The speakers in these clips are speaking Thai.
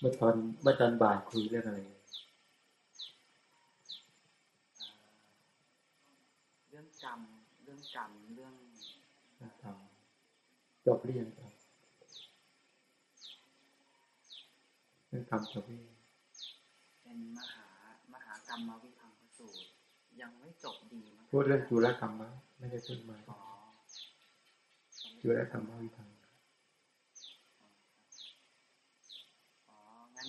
เมื่อตอนเมื่อตอนบ่ายคุยเรื่องอะไรเรื่องกรรมเรื่องกรรมเรื่องทำจบเรียนครับเรื่องทำจบเรียนเป็นมหามหากรรมวิพังคสูตรยังไม่จบดีมั้งพูดเรื่องจุลกรรมมะไม่ได้พูดมาอ๋อจุลกรรมวิพัง อ๋องั้น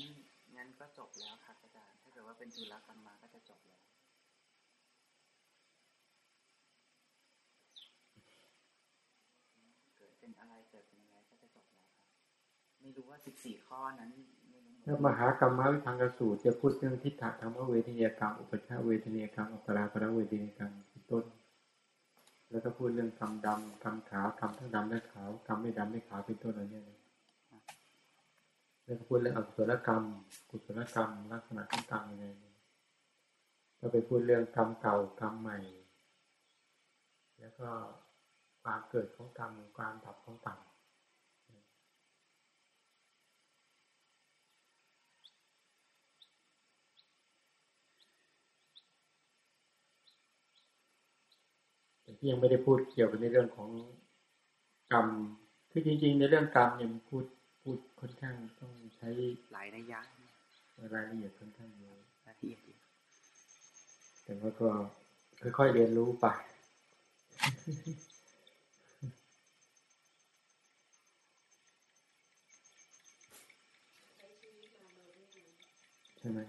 งั้นก็จบแล้วครับอาจารย์ถ้าเกิดว่าเป็นจุลกรรมมาก็จะจบแล้ว เกิดเป็นอะไรเกิดเป็นอะไรก็จะจบแล้วครับูว่าสิบสี่ข้อนั้นไม่รู้เหมือนถ้ามหากรรมวิพังกสูตรจะพูดเรื่องทิฏฐธรรมเวทนียกรรมอุปชาเวทนียกรรมอัปราปรเวทนียกรรมเป็นต้น แล้วก็พูดเรื่องกรรมดำกรรมขาวกรรมทั้งดำและขาวกรรมไม่ดำไม่ขาวเป็นต้นอะไรเนี่ยแล้วก็พูดเรื่องอกุศลกรรม กุศลกรรม ลักษณะของกรรมยังไงเนี่ยก็ไปพูดเรื่องกรรมเก่ากรรมใหม่ แล้วก็ความเกิดของกรรมความดับของกรรม ยังไม่ได้พูดเกี่ยวกับในเรื่องของกรรม คือจริง ๆ ในเรื่องกรรมเนี่ยพูดพูดค่อนข้างต้องใช้หลายนัยยะรายละเอียดค่อนข้างเยอะรายละเอียดเยอะแต่ว่าก็ค่อยๆเรียนรู้ไปใช่ไหม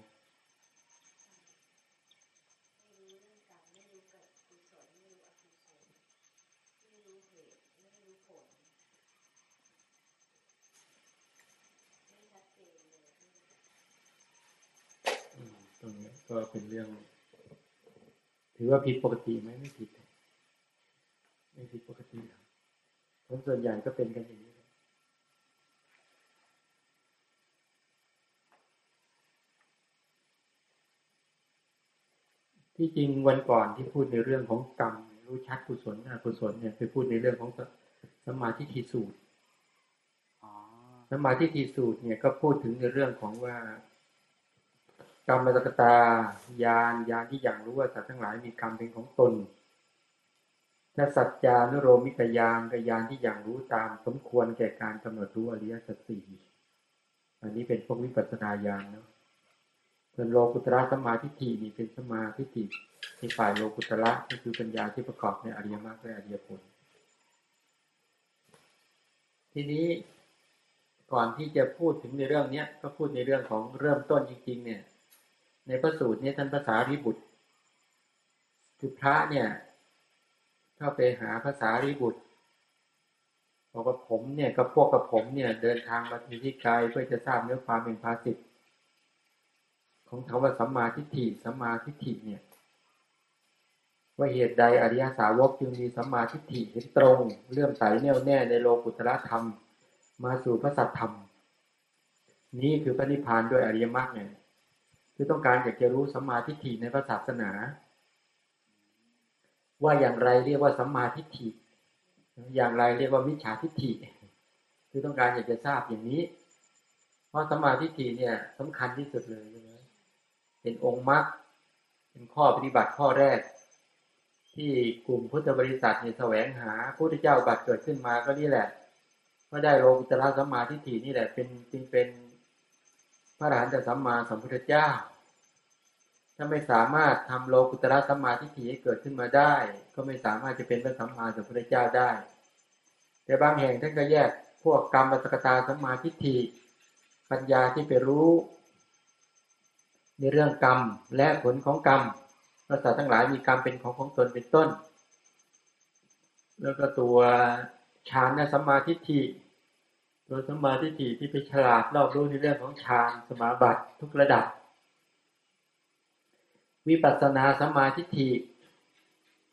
อืมตรงนี้ ก็เป็นเรื่อง ถือว่าผิดปกติไหมไม่ผิดไม่ผิดปกติหรอกคนส่วนใหญ่ก็เป็นกันอย่างนี้ที่จริงวันก่อนที่พูดในเรื่องของกรรมรู้ชัดกุศลอกุศลเนี่ยไปพูดในเรื่องของสสมมาธิฏฐิสูตรอ๋อสมมาธิฏฐิสูตรเนี่ยก็พูดถึงในเรื่องของว่า กรรมตกตายานยานที่อย่างรู้ว่าสัตว์ทั้งหลายมีกรรมเป็นของตนถ้าสัจจานุโรมิกยานกยานที่อย่างรู้ตามสมควรแก่การกำหนดรู้อริยสัจสี่อันนี้เป็นพวกวิปัสสนาญาณเนาะส่วนโลกุตระสมาทิฏฐินี่เป็นสมาทิฏฐิในฝ่ายโลกุตระก็คือปัญญาที่ประกอบในอริยมรรคและอริยผล ทีนี้ก่อนที่จะพูดถึงในเรื่องเนี้ยก็พูดในเรื่องของเริ่มต้นจริง ๆ เนี่ย ในพระสูตรเนี้ท่านภาษาริบุตร คือพระเนี่ยเข้าไปหาภาษาริบุตรบอกว่าผมเนี่ยกับพวกกับผมเนี่ย เดินทางมาที่ไกลเพื่อจะทราบเนื้อความเป็นภาสิทธิของคำว่าสัมมาทิฏฐิสัมมาทิฏฐิเนี่ย ว่าเหตุใดอริยสาวกจึงมีสัมมาทิฏฐิเห็นตรงเลื่อมใสแน่วแน่ในโลกุตระธรรม มาสู่พระสัทธรรม นี้คือพระนิพพานด้วยอริยมรรคเนี่ย คือต้องการอยากจะรู้สัมมาทิฏฐิในพระศาสนา ว่าอย่างไรเรียกว่าสัมมาทิฏฐิ อย่างไรเรียกว่ามิจฉาทิฏฐิ คือต้องการอยากจะทราบอย่างนี้ เพราะสัมมาทิฏฐิเนี่ยสำคัญที่สุดเลยใช่ไหมเป็นองค์มรรคเป็นข้อปฏิบัติข้อแรก ที่กลุ่มพุทธบริษัทเนี่ยแสวงหาพระพุทธเจ้าบัตรเกิดขึ้นมาก็นี่แหละก็ได้โลกุตระสัมมาทิฏฐินี่แหละเป็นจึงเป็นพระอรหันตสัมมาสัมพุทธเจ้า ถ้าไม่สามารถทำโลกุตระสัมมาทิฏฐิให้เกิดขึ้นมาได้ ก็ไม่สามารถจะเป็นพระสัมมาสัมพุทธเจ้าได้ แต่บางแห่งท่านก็แยกพวกกรรมสกตาสัมมาทิฏฐิ ปัญญาที่ไปรู้ ในเรื่องกรรมและผลของกรรมว่าสัตว์ทั้งหลายมีกรรมเป็นของของตนเป็นต้น แล้วก็ตัวฌานสัมมาทิฏฐิตัวสัมมาทิฏฐิที่ไปฉลาดรอบรู้ในเรื่องของฌานสมาบัติทุกระดับ วิปัสสนาสมาทิฏฐิ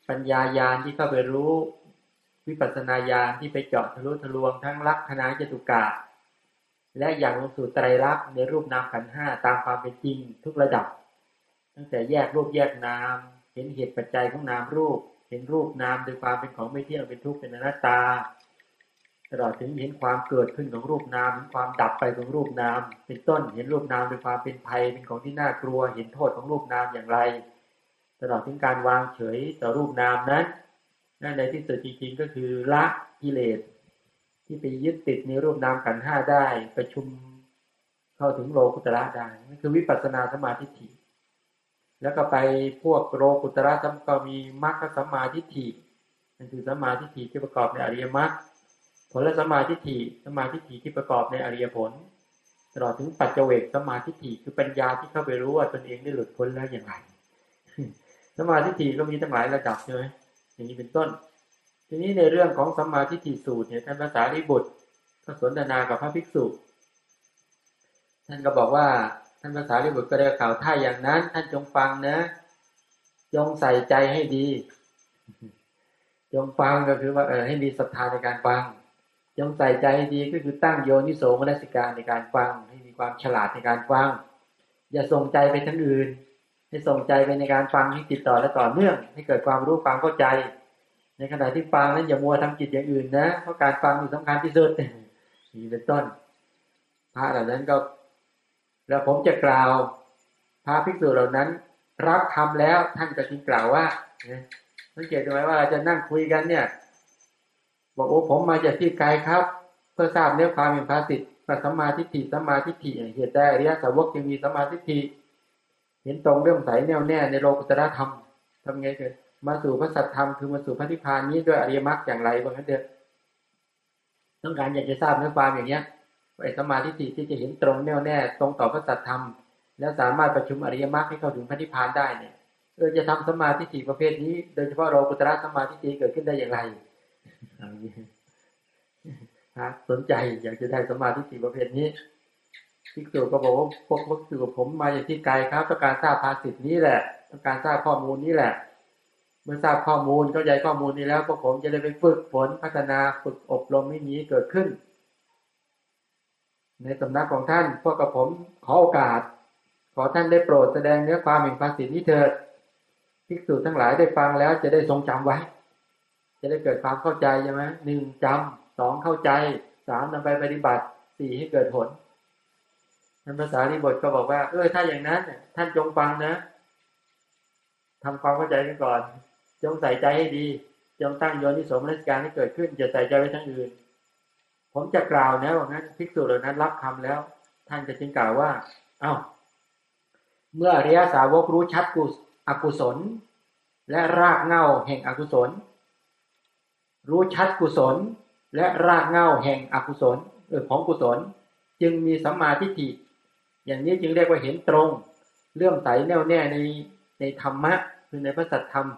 ปัญญายาณที่เข้าไปรู้ วิปัสสนาญาณที่ไปเจาะทะลุทะลวงทั้งลักษณะจตุกะและอย่างลงสู่ไตรลักษณ์ในรูปนามขันห้าตามความเป็นจริงทุกระดับ ตั้งแต่แยกรูปแยกนาม เห็นเหตุปัจจัยของนามรูป เห็นรูปนามโดยความเป็นของไม่เที่ยงเป็นทุกข์เป็นอนัตตา ตลอดถึงเห็นความเกิดขึ้นของรูปนามเห็นความดับไปของรูปนาม เป็นต้นเห็นรูปนามเป็นความเป็นภัยเป็นของที่น่ากลัว เห็นโทษของรูปนามอย่างไรตลอดถึงการวางเฉยต่อรูปนามนั้นนั่นในที่สุดจริงๆก็คือละกิเลสที่ไปยึดติดในรูปนามกันห้าได้ประชุมเข้าถึงโลกุตระได้นั่นคือวิปัสสนาสมาธิฐิแล้วก็ไปพวกโลกุตระสัมก็มีมรรคสัมมาทิฐินั่นคือสมาธิฐิที่ประกอบในอริยมรรค ผลสมาธิฐิสมาธิฐิที่ประกอบในอริยผล ตลอดถึงปัจเจเวกสมาธิฐิคือปัญญาที่เข้าไปรู้ว่าตนเองได้หลุดพ้นแล้วอย่างไรสมาธิฐิก็มีตั้งหลายระดับใช่ไหมอย่างนี้เป็นต้น ทีนี้ในเรื่องของสมาธิฐิสูตรเนี่ยท่านภาษาริบุตรก็สนทนากับพระภิกษุท่านก็บอกว่าท่านภาษาริบุตรก็ได้กล่าวถ้าอย่างนั้น ท่านจงฟังนะจงใส่ใจให้ดีจงฟังก็คือว่าเออให้มีศรัทธาในการฟัง จงใส่ใจให้ดีก็คือตั้งโยนิโสมนสิการในการฟัง ให้มีความฉลาดในการฟัง อย่าส่งใจไปทั้งอื่น ให้ส่งใจไปในการฟังให้ติดต่อและต่อเนื่อง ให้เกิดความรู้ความเข้าใจ ในขณะที่ฟังนั้นอย่ามัวทำกิจอย่างอื่นนะเพราะการฟังมีสำคัญที่สุดนี่เป็นต้น พระเหล่านั้นก็ แล้วผมจะกล่าวพระภิกษุเหล่านั้น รับคำแล้วท่านจะจึงกล่าวว่าสังเกตไหมว่าเราจะนั่งคุยกันเนี่ย บอกโอ้ผมมาจากที่ไกลครับ เพื่อทราบเนื้อความเป็นภาสิทธิ์สัมมาทิฏฐิสัมมาทิฏฐิเหตุได้อริยสาวกจึงมีสัมมาทิฏฐิเห็นตรงเรื่องใสแน่วแน่ในโลกุตตระธรรมทำไงเกิดมาสู่พระสัทธรรมคือมาสู่พระนิพพานนี้ด้วยอริยมรรคอย่างไรบ้างนั้นเถอะต้องการอยากจะทราบเนื้อความอย่างเนี้ยไอ้สมาธิที่จะเห็นตรงแน่วแน่ตรงต่อพระสัทธรรม แล้วสามารถประชุมอริยมรรคให้เข้าถึงพระนิพพานได้เนี่ยเออจะทำสมาธิสี่ประเภทนี้ โดยเฉพาะโลกุตระสมาธิเกิดขึ้นได้อย่างไร ฮะสนใจอยากจะได้สมาธิสี่ประเภทนี้พิกษุก็บอกว่าพวกพวกคือผมมาจากที่ไกลครับต้องการทราบภาสิทธินี้แหละต้องการทราบข้อมูลนี้แหละ เมื่อทราบข้อมูลเข้าใจข้อมูลนี้แล้วพวกผมจะได้ไปฝึกฝนพัฒนาฝึกอบรมให้นี้เกิดขึ้น ในสำนักของท่าน พวกกับผมขอโอกาส ขอท่านได้โปรดแสดงเนื้อความแห่งภาษิตนี้เถิดภิกษุทั้งหลายได้ฟังแล้วจะได้ทรงจำไว้ จะได้เกิดความเข้าใจใช่ไหมหนึ่งจำสองเข้าใจสามนำไปปฏิบัติสี่ให้เกิดผลท่านภาษาที่บทก็บอกว่า เออถ้าอย่างนั้นท่านจงฟังนะทำความเข้าใจกันก่อน จงใส่ใจให้ดี จงตั้งโยนิสมรสการให้เกิดขึ้นจะใส่ใจไว้ทั้งอื่น ผมจะกล่าวนะว่างั้นภิกษุเหล่านั้นรับคำแล้ว ท่านจะจึงกล่าวว่า เอา้า เมื่ออริยสาวกรู้ชัดกุศอกุศล และรากเง้าแห่งอกุศล รู้ชัดกุศล และรากเง้าแห่งอกุศลเออของกุศล จึงมีสัมมาทิฏฐิอย่างนี้จึงเรียกว่าเห็นตรงเลื่อมใสแน่วแน่ในในธรรมะคือในพระสัจธรรม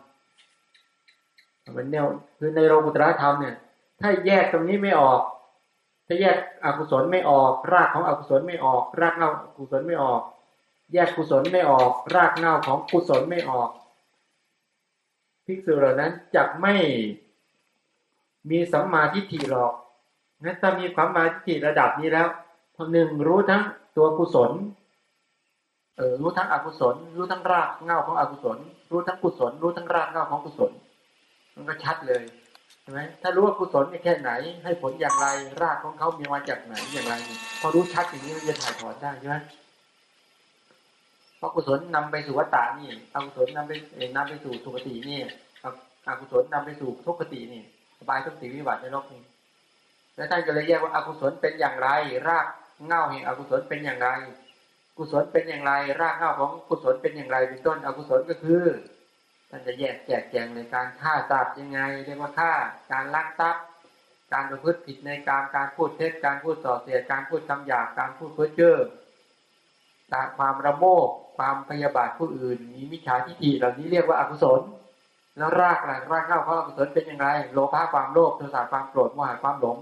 มันแนวคือในโลกุตระธรรมเนี่ย ถ้าแยกตรงนี้ไม่ออก ถ้าแยกอกุศลไม่ออก รากของอกุศลไม่ออก รากเงาอกุศลไม่ออก แยกกุศลไม่ออก รากเงาของกุศลไม่ออกภิกษุเหล่านั้นจะไม่ มีสัมมาทิฏฐิหรอกงั้นถ้ามีความมาทิฏฐิระดับนี้แล้วพอหนึ่งรู้ทั้งตัวกุศล เออรู้ทั้งอกุศล รู้ทั้งรากเง่าของอกุศล รู้ทั้งกุศล รู้ทั้งรากเง่าของกุศล มันก็ชัดเลยใช่ไหมถ้ารู้ว่ากุศลแค่ไหน ให้ผลอย่างไร รากของเขามีมาจากไหนอย่างไร พอรู้ชัดอย่างนี้มันจะถ่ายถอนได้ใช่ไหมเพราะกุศลนำไปสู่วัฏฏานี่อกุศลนำไปนำไปสู่สุคตินี่อกุศลนำไปสู่ทุกขตินี่ บายทุกติวิบัติในโลกนี้ แล้วท่านก็เลยแยกว่าอากุศลเป็นอย่างไร รากเง่าแห่งอกุศลเป็นอย่างไร กุศลเป็นอย่างไร รากเง้าของกุศลเป็นอย่างไรเป็นต้นอกุศลก็คือท่านจะแยกแจกแจงในการฆ่าทรัพย์ยังไงเรียกว่าฆ่าการลักทรัพย์ การประพฤติผิดในการการพูดเท็จการพูดส่อเสียดการพูดคำหยาบการพูดเพ้อเจ้อการความระโมบความพยาบาทผู้อื่น มีมิจฉาทิฏฐิเหล่านี้เรียกว่าอกุศล แล้วรากอะไรรากเง้าของอกุศลเป็นอย่างไร โลภะความโลภโทสะความโกรธโมหะความหลง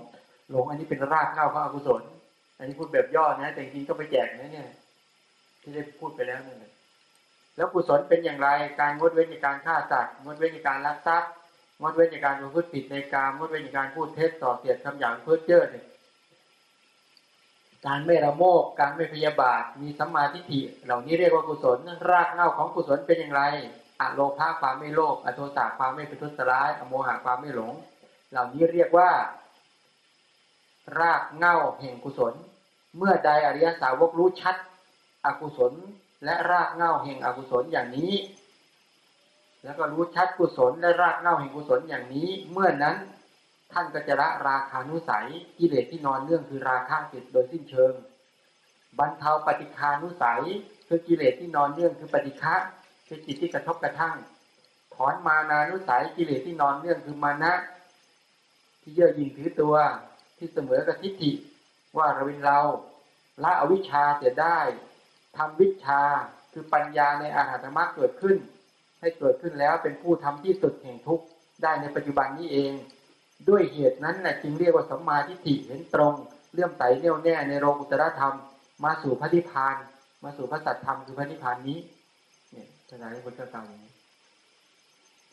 หลงอันนี้เป็นรากเง้าของอกุศล อันนี้พูดแบบย่อนะแต่จริงๆก็ไปแจกนะเนี่ย ที่ได้พูดไปแล้วนั่นแล้วกุศลเป็นอย่างไร การงดเว้นในการฆ่าสัตว์งดเว้นในการลักทรัพย์งดเว้นในการพูดผิดในการงดเว้นในการพูดเท็จต่อเสียดคำหยาบเพื่อเจ้อเนี่ยการไม่ระโมกการไม่พยาบาทมีสัมมาทิฏฐิเหล่านี้เรียกว่ากุศลรากเง้าของกุศลเป็นอย่างไร อโลภะความไม่โลภอโทสะความไม่เป็นทุสร้ายอโมหะความไม่หลง เหล่านี้เรียกว่า รากเง่าแห่งกุศล เมื่อใดอริยสาวกรู้ชัด อกุศลและรากเง่าแห่งอกุศลอย่างนี้ แล้วก็รู้ชัดกุศลและรากเง่าแห่งกุศลอย่างนี้ เมื่อนั้นท่านก็จะละราคานุสัยกิเลสที่นอนเรื่องคือราคะเกิดโดยสิ้นเชิง บรรเทาปฏิคานุสัยคือกิเลสที่นอนเรื่องคือปฏิฆะ คือจิตที่กระทบกระทั่ง ถอนมานานุสัยกิเลสที่นอนเรื่องคือมานะที่เยื่อยิงถือตัวที่เสมอกับทิฏฐิว่าเราเป็นเราละอวิชชาเสียได้ทำวิชาคือปัญญาในอาหารธรรมะเกิดขึ้น ให้เกิดขึ้นแล้วเป็นผู้ทำที่สุดแห่งทุกข์ได้ในปัจจุบันนี้เอง ด้วยเหตุนั้นนะจึงเรียกว่าสัมมาทิฏฐิเห็นตรงเลื่อมใสแน่วแน่ในโลกุตรธรรม มาสู่พระนิพพาน มาสู่พระสัจธรรมคือพระนิพพานนี้ เนี่ยท่พุทธเจ้าอย่างนี้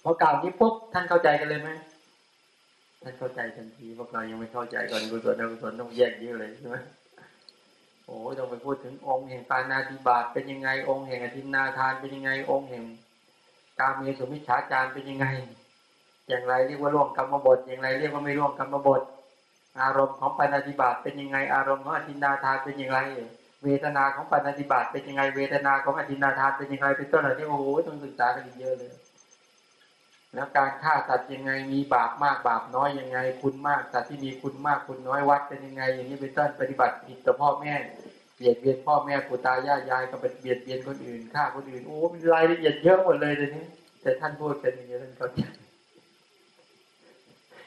พอกล่าวนี้ปุ๊บท่านเข้าใจกันเลยไหมท่านเข้าใจทันทีพวกเรายังไม่เข้าใจก่อนกุศลกุศลต้องแยกเยอะเลยใช่ไหมโอ้ต้องไปพูดถึงองค์แห่งปานาติบาตเป็นยังไง องค์แห่งอธินาทานเป็นยังไง องค์แห่งกาเมสุมิชฌาจารเป็นยังไง อย่างไรเรียกว่าร่วมกรรมบทอย่างไรเรียกว่าไม่ร่วมกรรมบท อารมณ์ของปานาติบาตเป็นยังไง อารมณ์ของอธินาทานเป็นยังไง เวทนาของปานาติบาตเป็นยังไง เวทนาของอธินาทานเป็นยังไงเป็นต้นอะไรที่โอ้โหต้องศึกษากันเยอะเลย แล้วการฆ่าสัตว์ยังไงมีบาปมากบาปน้อยยังไง คุณมากสัตว์ที่มีคุณมากคุณน้อยวัดเป็นยังไง อย่างนี้เป็นต้นปฏิบัติผิดต่อพ่อแม่เบียดเบียนพ่อแม่ปู่ตายายยายก็ไปเบียดเบียนคนอื่นฆ่าคนอื่นโอ้เป็นรายละเอียดเยอะหมดเลยเลยนี้แต่ท่านพูดเป็นอย่างนี้ท่านก็ใจ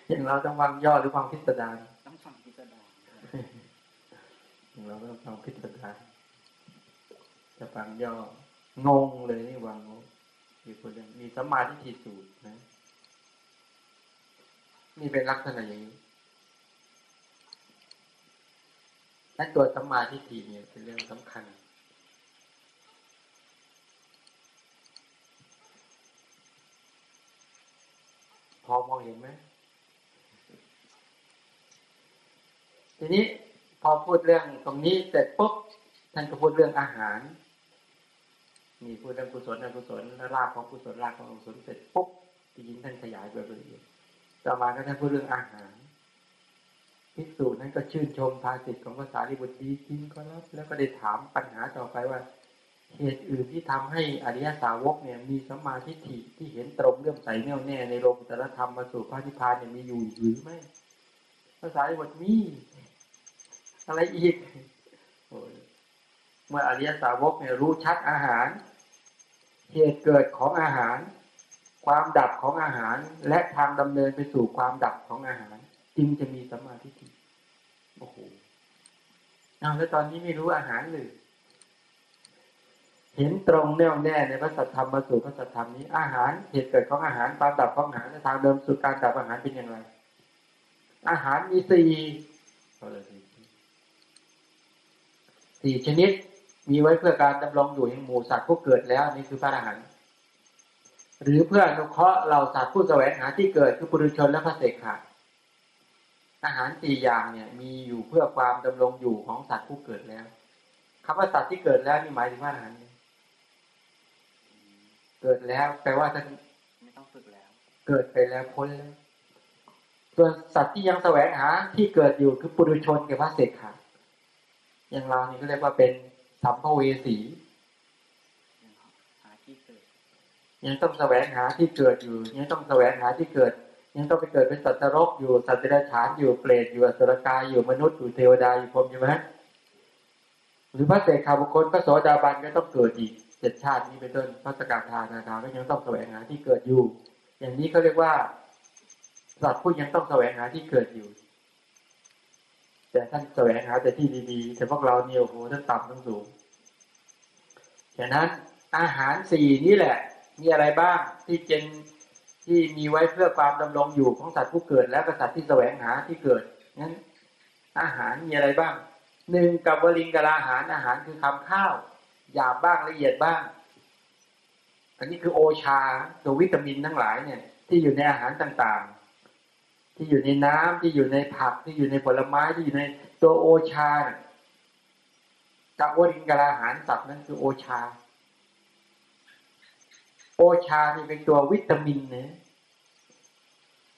อย่างเราต้องวางย่อหรือวางพิสดาร ต้องฟังพิสดาร อย่าง เราต้องวางพิสดารจะฟังย่องงเลยนี่วางงงมีคนยังมีสมาธิฏฐิสูตรนะนี่เป็นลักษณะอย่างนี้และตัวสมาทิฏฐิเนี่ยเป็นเรื่องสำคัญ พอมองเห็นไหมทีนี้ อพูดเรื่องตรงนี้เสร็จปุ๊บท่านก็พูดเรื่องอาหาร มีพูดเรื่องกุศลอกุศลและรากของกุศลรากของอกุศลเสร็จปุ๊บทีนี้ท่านขยายไปละเอียต่อมาก็ท่านพูดเรื่องอาหารภิกษุนั้นก็ชื่นชมภาสิทธิ์ของภาษาลิบุตรดีจริงก็รับแล้วก็ได้ถามปัญหาต่อไปว่าเหตุอื่นที่ทำให้อริยสาวกเนี่ย มีสมมาทิฏฐิที่เห็นตรงเรื่องใสแน่วแน่ในโลกุตรธรรมมาสู่พระนิพพานเนี่ยมีอยู่หรือไม่ภาษาลิบุตรมี อะไรอีกเมื่ออริยสาวกเนี่ยรู้ชัดอาหาร เหตุเกิดของอาหาร ความดับของอาหาร และทางดำเนินไปสู่ความดับของอาหาร จึงจะมีสมาธิโอ้โหเอาแล้วตอนนี้ไม่รู้อาหารเลยเห็นตรงแน่วแน่ในพระสัทธรรมมาสู่พระสัทธรรมนี้อาหารเหตุเกิดของอาหารความดับของอาหารและทางเดิมสู่การดับอาหารเป็นอย่างไร อาหารมีสี่ สี่ชนิด มีไว้เพื่อการดำรงอยู่แห่งหมู่สัตว์ผู้เกิดแล้วนี่คือพระอรหันต์หรือเพื่ออนุเคราะห์เราสัตว์ผู้แสวงหาที่เกิดคือปุถุชนและพระเสกขาอาหารสี่อย่างเนี่ยมีอยู่เพื่อความดำรงอยู่ของสัตว์ผู้เกิดแล้วคำว่าสัตว์ที่เกิดแล้วนี่หมายถึงว่าอาหารเกิดแล้ว แปลว่าท่านไม่ต้องฝึกแล้ว เกิดไปแล้วพ้นแล้วส่วนสัตว์ที่ยังแสวงหาที่เกิดอยู่คือปุถุชนกับพระเสกขา อย่างเรานี่ก็เรียกว่าเป็นสัมภเวสียังหาที่เกิดยังต้องแสวงหาที่เกิดอยู่ ยังต้องแสวงหาที่เกิด ยังต้องไปเกิดเป็นสัตว์นรกอยู่สัตว์เดรัจฉานอยู่เปรตอยู่อสุรกายอยู่มนุษย์อยู่เทวดาอยู่พรหมใช่ไหมหรือพระเสกขาบุคคลพระโสดาบันก็ต้องเกิดอีกเจ็ดชาตินี้เป็นต้นพระสกทานาคาก็ยังต้องแสวงหาที่เกิดอยู่ อย่างนี้เขาเรียกว่าสัตว์ผู้ยังต้องแสวงหาที่เกิดอยู่ แต่ท่านแสวงหาแต่ที่ดีๆ แต่พวกเราเนี่ยโอ้โหท่านต่ำทั้งสูงฉะนั้นอาหารสี่นี่แหละ มีอะไรบ้างที่เจนที่มีไว้เพื่อความดำรงอยู่ของสัตว์ผู้เกิด และกษัตริย์ที่แสวงหาที่เกิดนั้นอาหารมีอะไรบ้างหนึ่งกับวลิงกะลาอาหารอาหารคือคำข้าวหยาบบ้างละเอียดบ้าง อันนี้คือโอชาตัววิตามินทั้งหลายเนี่ย ที่อยู่ในอาหารต่างๆ ที่อยู่ในน้ำที่อยู่ในผักที่อยู่ในผลไม้ที่อยู่ในตัวโอชากับวลิงกะลาอาหารสัตว์นั่นคือโอชา โอชานี่เป็นตัววิตามินเนี่ย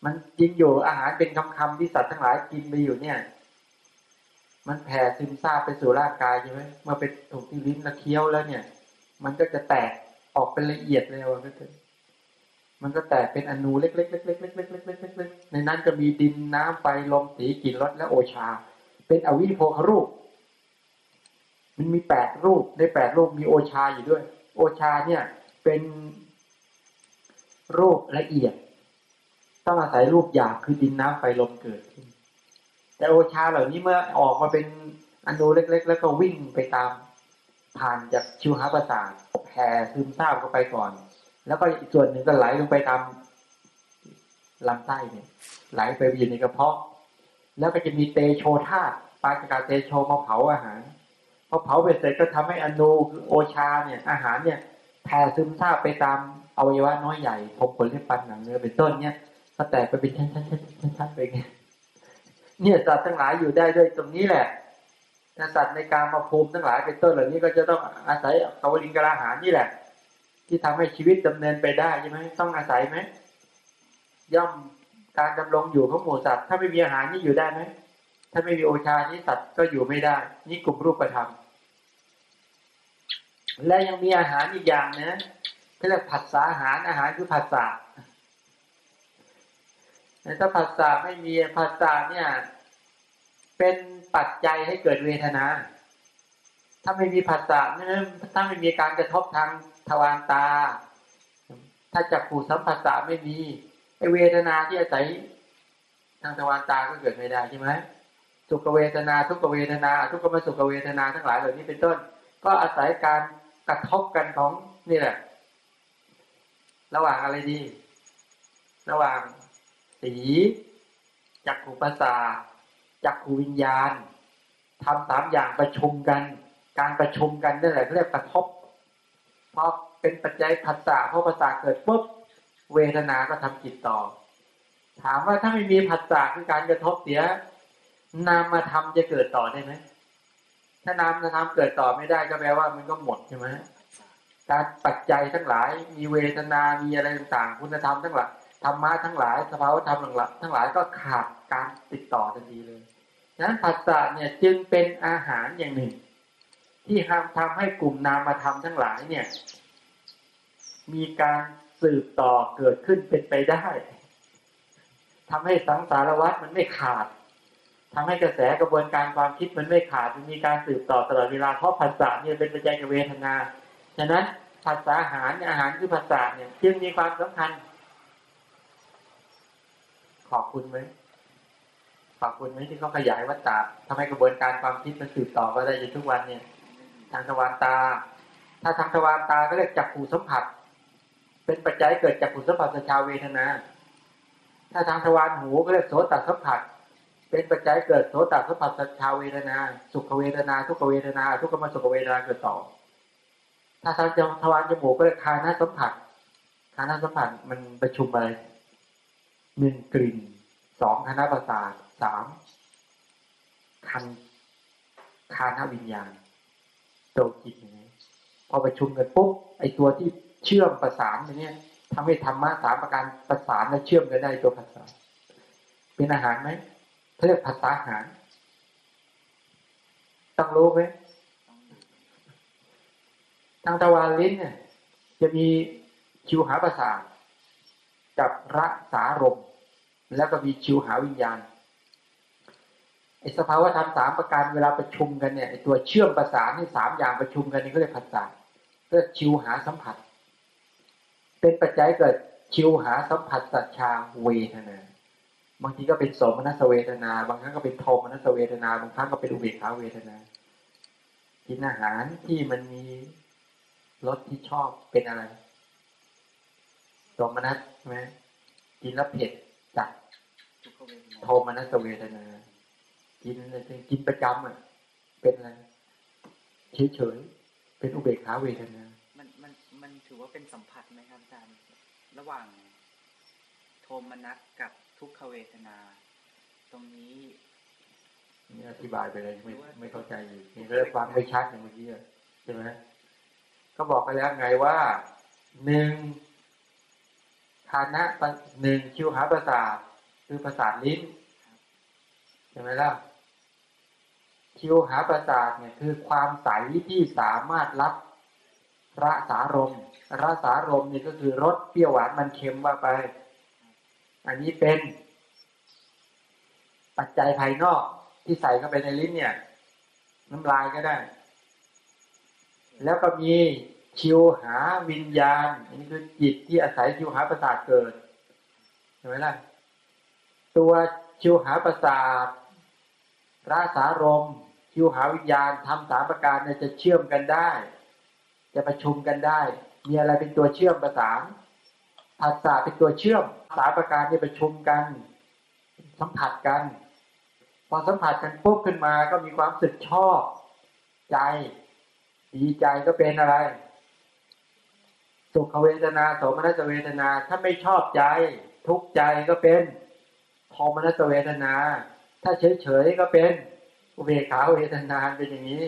มันกินอยู่อาหารเป็นคำๆที่สัตว์ทั้งหลายกินไปอยู่เนี่ย มันแผ่ซึมซาบไปสู่ร่างกายใช่ไหมเมื่อไปถูกที่ลิ้นแล้วเคี้ยวแล้วเนี่ย มันก็จะแตกออกเป็นละเอียดเลยว่าก็ มันก็แตกเป็นอนูเล็กๆเล็กๆเล็กๆเล็กๆเล็กๆในนั้นก็มีดินน้ำไฟลมสีกลิ่นรสและโอชา เป็นอวิโภครูป มันมีแปดรูปในแปดรูปมีโอชาอยู่ด้วย โอชาเนี่ยเป็นรูปละเอียด ต้องอาศัยรูปหยาบคือดินน้ำไฟลมเกิดขึ้น แต่โอชาเหล่านี้เมื่อออกมาเป็นอนูเล็ก ๆ แล้วก็วิ่งไปตามผ่านจากชิวหาประสาทแผ่ซึมซาบเข้าไปก่อน แล้วก็อีกส่วนหนึ่งก็ไหลลงไปตามลำไส้เนี่ย ไหลไปอยู่ในกระเพาะ แล้วก็จะมีเตโชธาตุปาจกาเตโชมาเผาอาหารพอเผาไปเสร็จก็ทำให้อนูคือโอชาเนี่ย อาหารเนี่ยแผ่ซึมซาบไปตามอวัยวะน้อยใหญ่ผมขนเล็บปันหนังเนื้อเป็นต้นเนี่ยก็แตกไปเป็นชั้นๆๆๆไปไงเนี่ยสัตว์ทั้งหลายอยู่ได้ด้วยตรงนี้แหละสัตว์ในการมาภูมิทั้งหลายเป็นต้นเหล่านี้ก็จะต้องอาศัยกวลิงกราหารนี่แหละ ที่ทำให้ชีวิตดำเนินไปได้ใช่ไหมต้องอาศัยไหมย่อมการดำรงอยู่ของหมูสัตว์ถ้าไม่มีอาหารนี่อยู่ได้ไหมถ้าไม่มีโอชานี่สัตว์ก็อยู่ไม่ได้ นี่กลุ่มรูปธรรมและยังมีอาหารอีกอย่างนะที่เรียกผัสสะอาหารอาหารคือผัสสะถ้าผัสสะไม่มีผัสสะเนี่ย เป็นปัจจัยให้เกิดเวทนา ถ้าไม่มีผัสสะนี่ถ้าไม่มีการกระทบทาง ทวารตา ถ้าจักขู่สัมผัสสะไม่มีไอเวทนาที่อาศัยทางทวารตาก็เกิดไม่ได้ใช่ไหมสุขเวทนา ทุกเวทนา ทุกขมสุขเวทนาทั้งหลายเหล่านี้เป็นต้น ก็อาศัยการกระทบกันของนี่แหละ ระหว่างอะไรดี ระหว่างสีจักขุปัสสาจักขูวิญญาณทำสามอย่างประชุมกัน การประชุมกันนั่นแหละเรียกกระทบ เพราะเป็นปัจจัยผัสสะเพราะผัสสะเกิดปุ๊บเวทนาก็ทำจิตต่อ ถามว่าถ้าไม่มีผัสสะคือการกระทบเสีย นามมาทำจะเกิดต่อได้ไหมถ้านามมาทำเกิดต่อไม่ได้ก็แปลว่ามันก็หมดใช่ไหมการปัจจัยทั้งหลาย มีเวทนา มีอะไรต่างๆ คุณธรรมทั้งหลายธรรมะทั้งหลายสภาวธรรมทั้งหลายก็ขาดการติดต่อทันทีเลยฉะนั้นผัสสะเนี่ยจึงเป็นอาหารอย่างหนึ่ง ที่ทำทำให้กลุ่มนามธรรมทั้งหลายเนี่ย มีการสืบต่อเกิดขึ้นเป็นไปได้ทำให้สังสารวัฏมันไม่ขาดทำให้กระแสกระบวนการความคิดมันไม่ขาดมันมีการสืบต่อตลอดเวลาเพราะผัสสะเนี่ยเป็นปัจจัยเวทนาฉะนั้นภาษาอาหารอาหารคือภาษาเนี่ยจึงมีความสำคัญ ขอบคุณไหมขอบคุณไหมที่เขาขยายวัตตะทำให้กระบวนการความคิดมันสืบต่อมาได้จนทุกวันเนี่ย ทางทวารตา ถ้าทางทวารตาก็เรียกจักขูสัมผัส เป็นปัจจัยเกิดจากขุสัมผัสชาวเวทนา ถ้าทางทวารหูก็เรียกโสตสัมผัส เป็นปัจจัยเกิดโสตสัมผัสชาวเวทนา สุขเวทนา ทุกเวทนา ทุกขมสุขเวทนาเกิดต่อ ถ้าทางทวารจมูกก็เรียกคานาสัมผัสคานาสัมผัสมันประชุมอะไรหนึ่งกลิ่นสองคณะประสาทสามคันคานาวิญญาณ ตัวจิตอย่างนี้พอประชุมกันปุ๊บไอตัวที่เชื่อมประสานเนี่ยทำให้ธรรมะสามประการประสานและเชื่อมกันได้ตัวภาษาเป็นอาหารไหมเรียกภาษาอาหารต้องรู้ไหมทางตะวันลิ้นเนี่ย จะมีชิวหาประสาทกับระสารมแล้วก็มีชิวหาวิญญาณ ไอ้สภาวะธรรมสามประการเวลาประชุมกันเนี่ยไอ้ตัวเชื่อมประสานที่สามอย่างประชุมกันนี่ก็เรียกภาษาเรียกชิวหาสัมผัส เป็นปัจจัยเกิดชิวหาสัมผัสสัจชาเวทนา บางทีก็เป็นโสมนัสเวทนา บางครั้งก็เป็นโทมนัสเวทนา บางครั้งก็เป็นอุเบกขาเวทนา กินอาหารที่มันมีรสที่ชอบเป็นอะไรโสมนัสใช่ไหมกินแล้วเผ็ดจัดโทมนัสเวทนา กินกินประจำอะ เป็นอะไรเฉยๆเป็นอุเบกขาเวทนามันมันมันถือว่าเป็นสัมผัสไหมครับอาจารย์ระหว่างโทมนัสกับทุกขเวทนา ตรงนี้นี่อธิบายไปเลยไม่ไม่เข้าใจอยู่นี่ก็เลยฟังไม่ชัดอย่างเมื่อกี้ใช่ไหมก็บอกไปแล้วไงว่าหนึ่งฐานะหนึ่งคิวหาประสาทคือประสาทลิ้นใช่ไหมล่ะ ชิวหาประสาทเนี่ยคือความใสที่สามารถรับรสารมรสารมนี่ก็คือรสเปรี้ยวหวานมันเค็มว่าไป อันนี้เป็น ปัจจัยภายนอกที่ใส่เข้าไปในลิ้นเนี่ย น้ำลายก็ได้ แล้วก็มีชิวหาวิญญาณอันนี้คือจิตที่อาศัยชิวหาประสาทเกิดเห็นไหมล่ะตัวชิวหาประสาทราสารม ชิวหาวิญญาณทำสามประการเนี่ยจะเชื่อมกันได้ จะประชุมกันได้ มีอะไรเป็นตัวเชื่อมประสานภาษาเป็นตัวเชื่อมสามประการนี่ประชุมกัน สัมผัสกัน พอสัมผัสกันปุ๊บขึ้นมาก็มีความสึกชอบ ใจ ดีใจก็เป็นอะไรสุขเวทนาโสมนัสเวทนา ถ้าไม่ชอบใจ ทุกข์ใจก็เป็นโทมนัสเวทนา ถ้าเฉยเฉยก็เป็น อุเบกขาเวทนาเป็นอย่างนี้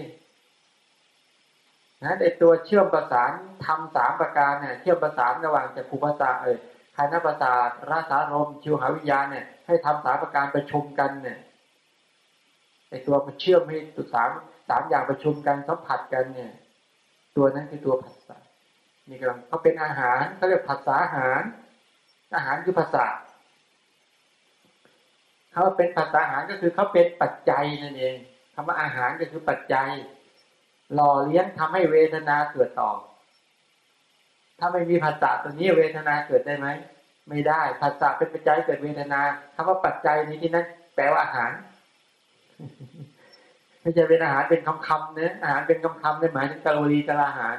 นะไอตัวเชื่อมประสานทำสามประการเนี่ยเชื่อมประสานระหว่างจากภูภาษาเอ่ยคานประสาทราสารมชิวหาวิญญาณเนี่ยให้ทำสามประการประชุมกันเนี่ยไอตัวมันเชื่อมให้ตุสามสามอย่างประชุมกันสัมผัสกันเนี่ย ตัวนั้นคือตัวผัสสะนี่กำลังเขาเป็นอาหารเขาเรียกผัสสะอาหาร อาหารคือภาษา เขาเป็นภาษาอาหารก็คือเขาเป็นปัจจัยนั่นเองคำว่าอาหารก็คือปัจจัย หล่อเลี้ยงทำให้เวทนาเกิดต่อ ถ้าไม่มีภาษาตัวนี้เวทนาเกิดได้ไหมไม่ได้ภาษาเป็นปัจจัยเกิดเวทนาคำว่าปัจจัยนี้ที่นั้น แปลว่าอาหารไม่ใช่เป็นอาหารเป็นคำคำเนื้ออาหารเป็นคำคำในหมายถึงแคลอรี่แคลอาหาร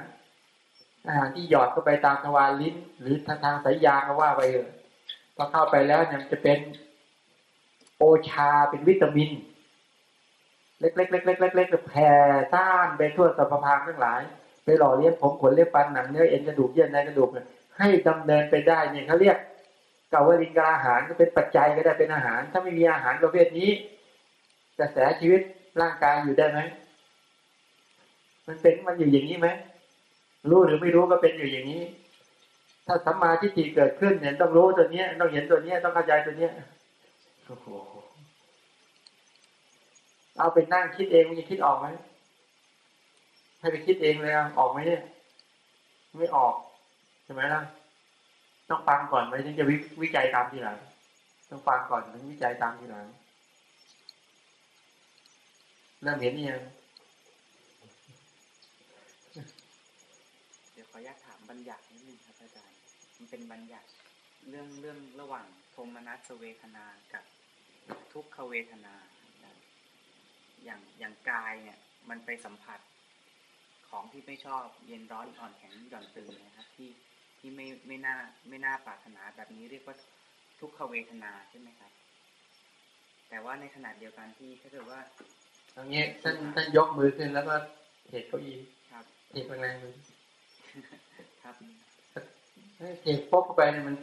อาหารที่หยอดเข้าไปตามทวารลิ้น หรือทางทางสายยางก็ว่าไปเถอะพอเข้าไปแล้วเนี่ยจะเป็น ชาเป็นวิตามิน เล็กๆเล็กๆเล็กๆแผ่ซ่านไปทั่วสรรพพางทั้งหลาย ไปหล่อเลี้ยงผมขนเล็บฟันหนังเนื้อเอ็นกระดูกเยื่อในกระดูกให้ดำเนินไปได้เนี่ยเขาเรียกกาวลิงกาอาหารก็เป็นปัจจัยก็ได้เป็นอาหาร ถ้าไม่มีอาหารประเภทนี้กระแสชีวิตร่างกายอยู่ได้ไหมมันเป็นมันอยู่อย่างนี้ไหมรู้หรือไม่รู้ก็เป็นอยู่อย่างนี้ ถ้าสัมมาทิฏฐิเกิดขึ้นเนี่ยต้องรู้ตัวเนี้ยต้องเห็นตัวเนี้ยต้องเข้าใจตัวเนี้ยโอ้โห เอาไปนั่งคิดเองมันจะคิดออกไหมให้ไปคิดเองเลยออกไหมเนี่ย ไม่ออกใช่ไหมล่ะต้องฟังก่อนไหมถึงจะวิวจัยตามทีหลังต้องฟังก่อนถึงวิจัยตามทีหลังเริ่มเห็นยังเดี๋ยวขออนุญาตถามบัญญัตินิดนึงครับอาจารย์มันเป็นบัญญัติเรื่องเรื่องระหว่างโทมนัสเวทนากับทุกขเวทนา อย่างอย่างกายเนี่ย มันไปสัมผัสของที่ไม่ชอบเย็นร้อนอ่อนแข็งหย่อนตึงนะครับ ที่ที่ไม่ไม่น่าไม่น่าปรารถนาแบบนี้เรียกว่าทุกขเวทนาใช่ไหมครับ แต่ว่าในขณะเดียวกันที่ถ้าเกิดว่าตรงนี้ท่านท่านยกมือขึ้นแล้วก็เทเก้าอี้ครับเทแรงๆเลยครับเทปุ๊บเข้าไปเนี่ยมัน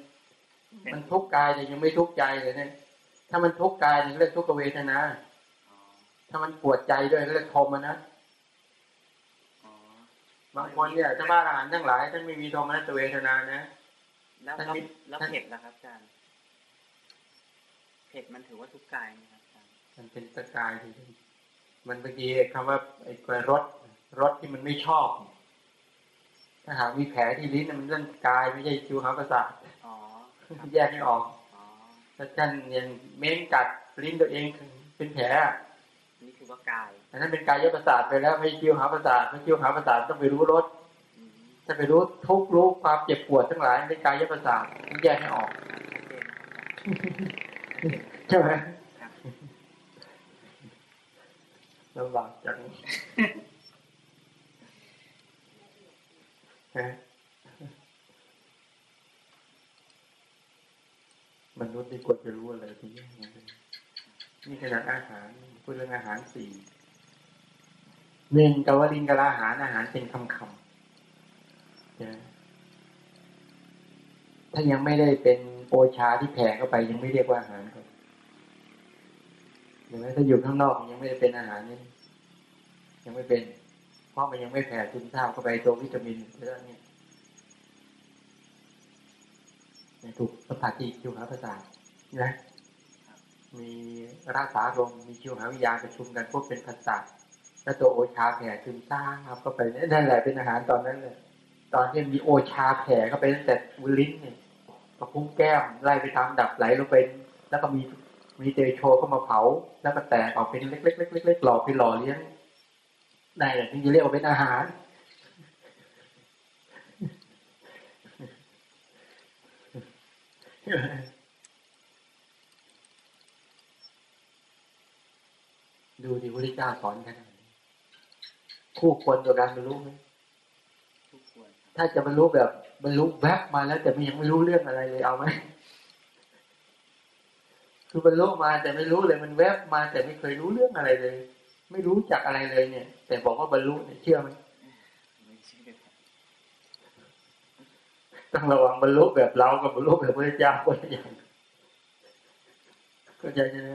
มันทุกข์กายแต่ยังไม่ทุกข์ใจเลยเนี่ยถ้ามันทุกข์กายเนี่ยเรียกทุกขเวทนาอ๋อ ถ้ามันปวดใจด้วยเรียกโทมนะอ๋อบางคนเนี่ยถ้าบ้าอาหารทั้งหลายท่านไม่มีโทมนัสเวทนานะแล้วท่านแล้วมิแล้วท่านเผ็ดล่ะครับอาจารย์เผ็ดมันถือว่าทุกข์กายไหมครับอาจารย์มันเป็นตะกายทีมันบางทีคำว่าไอ้รสรสที่มันไม่ชอบ ถ้าหากมีแผลที่ลิ้นน่ะมันเรื่องกายไม่ใช่คิวหาประสาทอ๋อครับแยกไม่ออกอ๋อถ้าท่านยังเม้งกัดลิ้นตัวเองเป็นแผลอะ นี่คือว่ากาย อันนั้นเป็นกายประสาทไปแล้วไม่ใช่คิวหาประสาทไม่คิวหาประสาทต้องไปรู้รสอืมถ้าไปรู้ทุกข์รู้ความเจ็บปวดทั้งหลายเป็นกายประสาทแยกไม่ออกชัดเจนนะครับอาจารย์ใช่ไหมครับลำบากจังฮะมนุษย์นี่ควรจะรู้อะไรที่นี่นี่ขนาดอาหาร พูดเรื่องอาหารสี่หนึ่งกวลิงกลาอาหารอาหารเป็นคำคำนะถ้ายังไม่ได้เป็นโอชาที่แผ่เข้าไปยังไม่เรียกว่าอาหารครับเห็นไหมถ้าอยู่ข้างนอกยังไม่ได้เป็นอาหารนี่ยังไม่เป็น เพราะมันยังไม่แผ่ซึมซาบเข้าไปตัววิตามินเรื่องนี้นะถูกสัมผัสที่คิวหาประสาทนะ มีราสารมมีคิวหาวิญญาณประชุมกันพวกเป็นภาษาแล้วตัวโอชาแผ่ซึมซาบเข้าไปนั่นแหละเป็นอาหารตอนนั้นเลยตอนที่มีโอชาแผ่เข้าไปตั้งแต่ลิ้นเนี่ยกระพุ้งแก้มไล่ไปตามดับไหลลงไปแล้วก็มีมีเตโชเข้ามาเผา แล้วก็แตกออกเป็นเล็กๆๆๆหล่อไปหล่อเลี้ยงได้แหละที่จะเรียกว่าเป็นอาหาร ดูดิพระเจ้าสอนกันคู่ควรต่อการบรรลุไหมทุกควรครับถ้าจะบรรลุแบบบรรลุแวบมาแล้ว แต่ยังไม่รู้เรื่องอะไรเลยเอาไหมคือบรรลุมาแต่ไม่รู้เลยมันแวบมาแต่ไม่เคยรู้เรื่องอะไรเลย ไม่รู้จักอะไรเลยเนี่ย แต่บอกว่าบรรลุเนี่ยเชื่อไหมไม่เชื่อครับต้องระวังบรรลุแบบเรากับบรรลุแบบพระเจ้าคนละอย่างเข้าใจใช่ไหม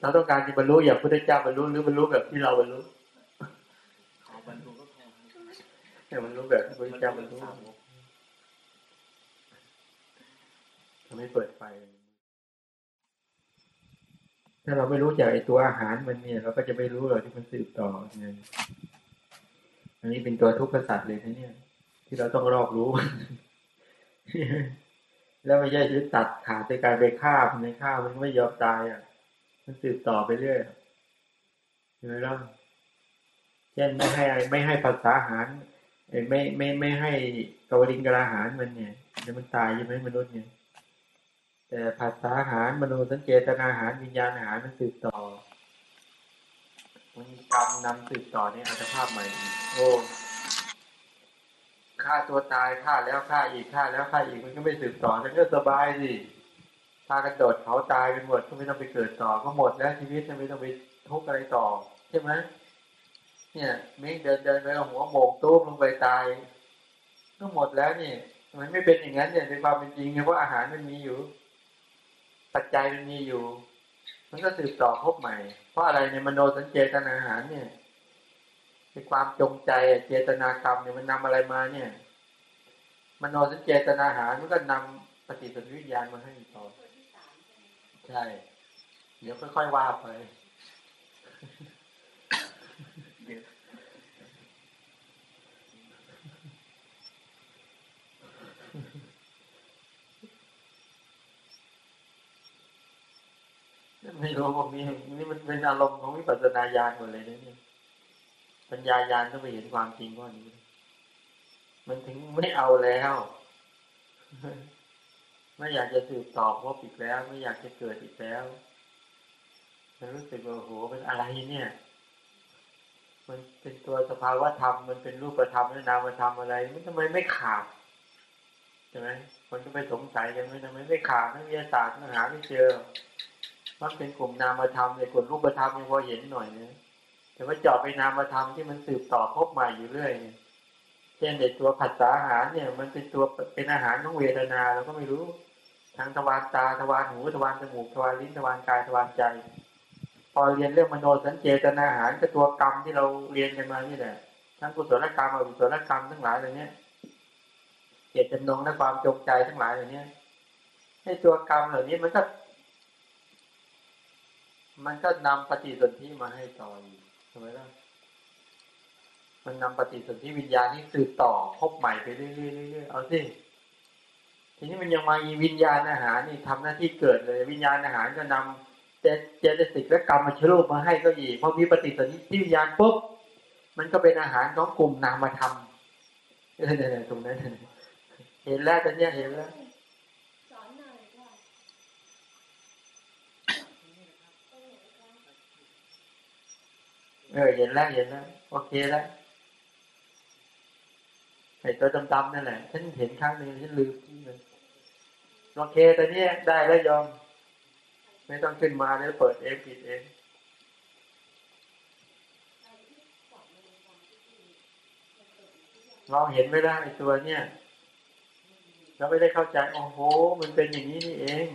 เราต้องการจะบรรลุอย่างพระเจ้าบรรลุหรือบรรลุแบบที่เราบรรลุบรรลุก็พอครับแต่บรรลุแบบที่พระเจ้าบรรลุทำให้เปิดไฟถ้าเราไม่รู้จักไอตัวอาหารมันเนี่ย เราก็จะไม่รู้หรอกที่มันสืบต่อไงอันนี้เป็นตัวทุกข์กษัตริย์เลยนะเนี่ย ที่เราต้องรอบรู้ แล้วไม่ใช่ยึดตัดขาดโดยการไปฆ่ามันในฆ่ามันไม่ยอมตายอะ มันสืบต่อไปเรื่อยใช่ไหมล่ะเช่นไม่ให้ไม่ให้ภาษาอาหารไม่ไม่ไม่ให้กวลิงกราหารมันเนี่ยเดี๋ยวมันตายใช่ไหมมนุษย์เนี่ย แต่ภาษาอาหารมโนสังเจตนาอาหารวิญญาณอาหารมันสืบต่อมันมีกรรมนำสืบต่อเนี่ยอัตภาพใหม่โอ้ฆ่าตัวตายฆ่าแล้วฆ่าอีกฆ่าแล้วฆ่าอีกมันก็ไม่สืบต่อมันก็สบายสิ ถ้ากระโดดเขาตายกันหมดก็ไม่ต้องไปเกิดต่อ ก็หมดแล้วชีวิตไม่ต้องไปทุกข์อะไรต่อ ใช่ไหมเนี่ยเมฆเดินเดินไปเอาหัวโบกตุ้มลงไปตายก็หมดแล้วนี่มันไม่เป็นอย่างนั้นเนี่ยในความเป็นจริงเนี่ยเพราะอาหารมันมีอยู่ ปัจจัยมันมีอยู่ มันก็สืบต่อพบใหม่ เพราะอะไรในยมโนสัญเจตนาอาหารเนี่ยในความจงใจเจตนากรรมเนี่ยมันนำอะไรมาเนี่ยมโนสัญเจตนาอาหารมันก็นำปฏิสัมพิวิญญาณมาให้ต่อ ใช่ เดี๋ยวค่อยๆว่าไปไม่รู้พวกนี้นี่มันเป็นอารมณ์ของวิปัสสนาญาณหมดเลยนะเนี่ยปัญญาญาณต้องไปเห็นความจริงว่านี้ มันถึงไม่เอาแล้ว ไม่อยากจะสืบต่อพบอีกแล้ว ไม่อยากจะเกิดอีกแล้วมันรู้สึกว่าโหเป็นอะไรเนี่ย มันเป็นตัวสภาวะธรรมมันเป็นรูปธรรมและนามธรรมอะไร มันทำไมไม่ขาดใช่ไหมคนก็ไปสงสัยกันว่าทำไมไม่ขาดนักวิทยาศาสตร์มันหาไม่เจอมันเป็นกลุ่มนามธรรมในกลุ่มรูปธรรมยังพอเห็นหน่อยนะแต่ว่าเจาะไปนามธรรมที่มันสืบต่อพบใหม่อยู่เรื่อยเนี่ยเช่นเด็ตัวผัสสะอาหารเนี่ย มันเป็นตัวเป็นอาหารของเวทนาเราก็ไม่รู้ ทางทวารตาทวารหูทวารจมูกทวารลิ้นทวารกายทวารใจ พอเรียนเรื่องมโนสัญเจตนาอาหารก็ตัวกรรมที่เราเรียนกันมานี่แหละทั้งกุศลกรรมอกุศลกรรมทั้งหลายเหล่านี้ยเจตจำนงและความจงใจทั้งหลายเหล่านี้ยให้ตัวกรรมเหล่านี้มันก็ มันก็นำปฏิสนธิมาให้ต่ออีกใช่ไหมล่ะมันนำปฏิสนธิวิญญาณที่สืบต่อพบใหม่ไปเรื่อยๆเรื่อยๆเอาสิ ทีนี้มันยังมามีวิญญาณอาหารนี่ทำหน้าที่เกิดเลย วิญญาณอาหารก็นำเจเจตสิกและกรรมมาชรูปมาให้ก็อีกพอมีปฏิสนธิที่วิญญาณปุ๊บมันก็เป็นอาหารของกลุ่มนามธรรมเออเนี่ยตรงนั้นเห็นแล้วตอนนี้เห็นแล้วเออเห็นแล้วเห็นแล้วโอเคแล้วไอ้ตัวดำๆนั่นแหละฉันเห็นครั้งหนึ่งฉันลืมที่เลย โอเคแตอนนี้ได้แล้วยอม ไม่ต้องขึ้นมาแล้วเปิดเองปิดเองเราเห็นไม่ได้ตัวเนี้ยเราไม่ได้เข้าใจโอ้โห มันเป็นอย่างนี้นี่เอง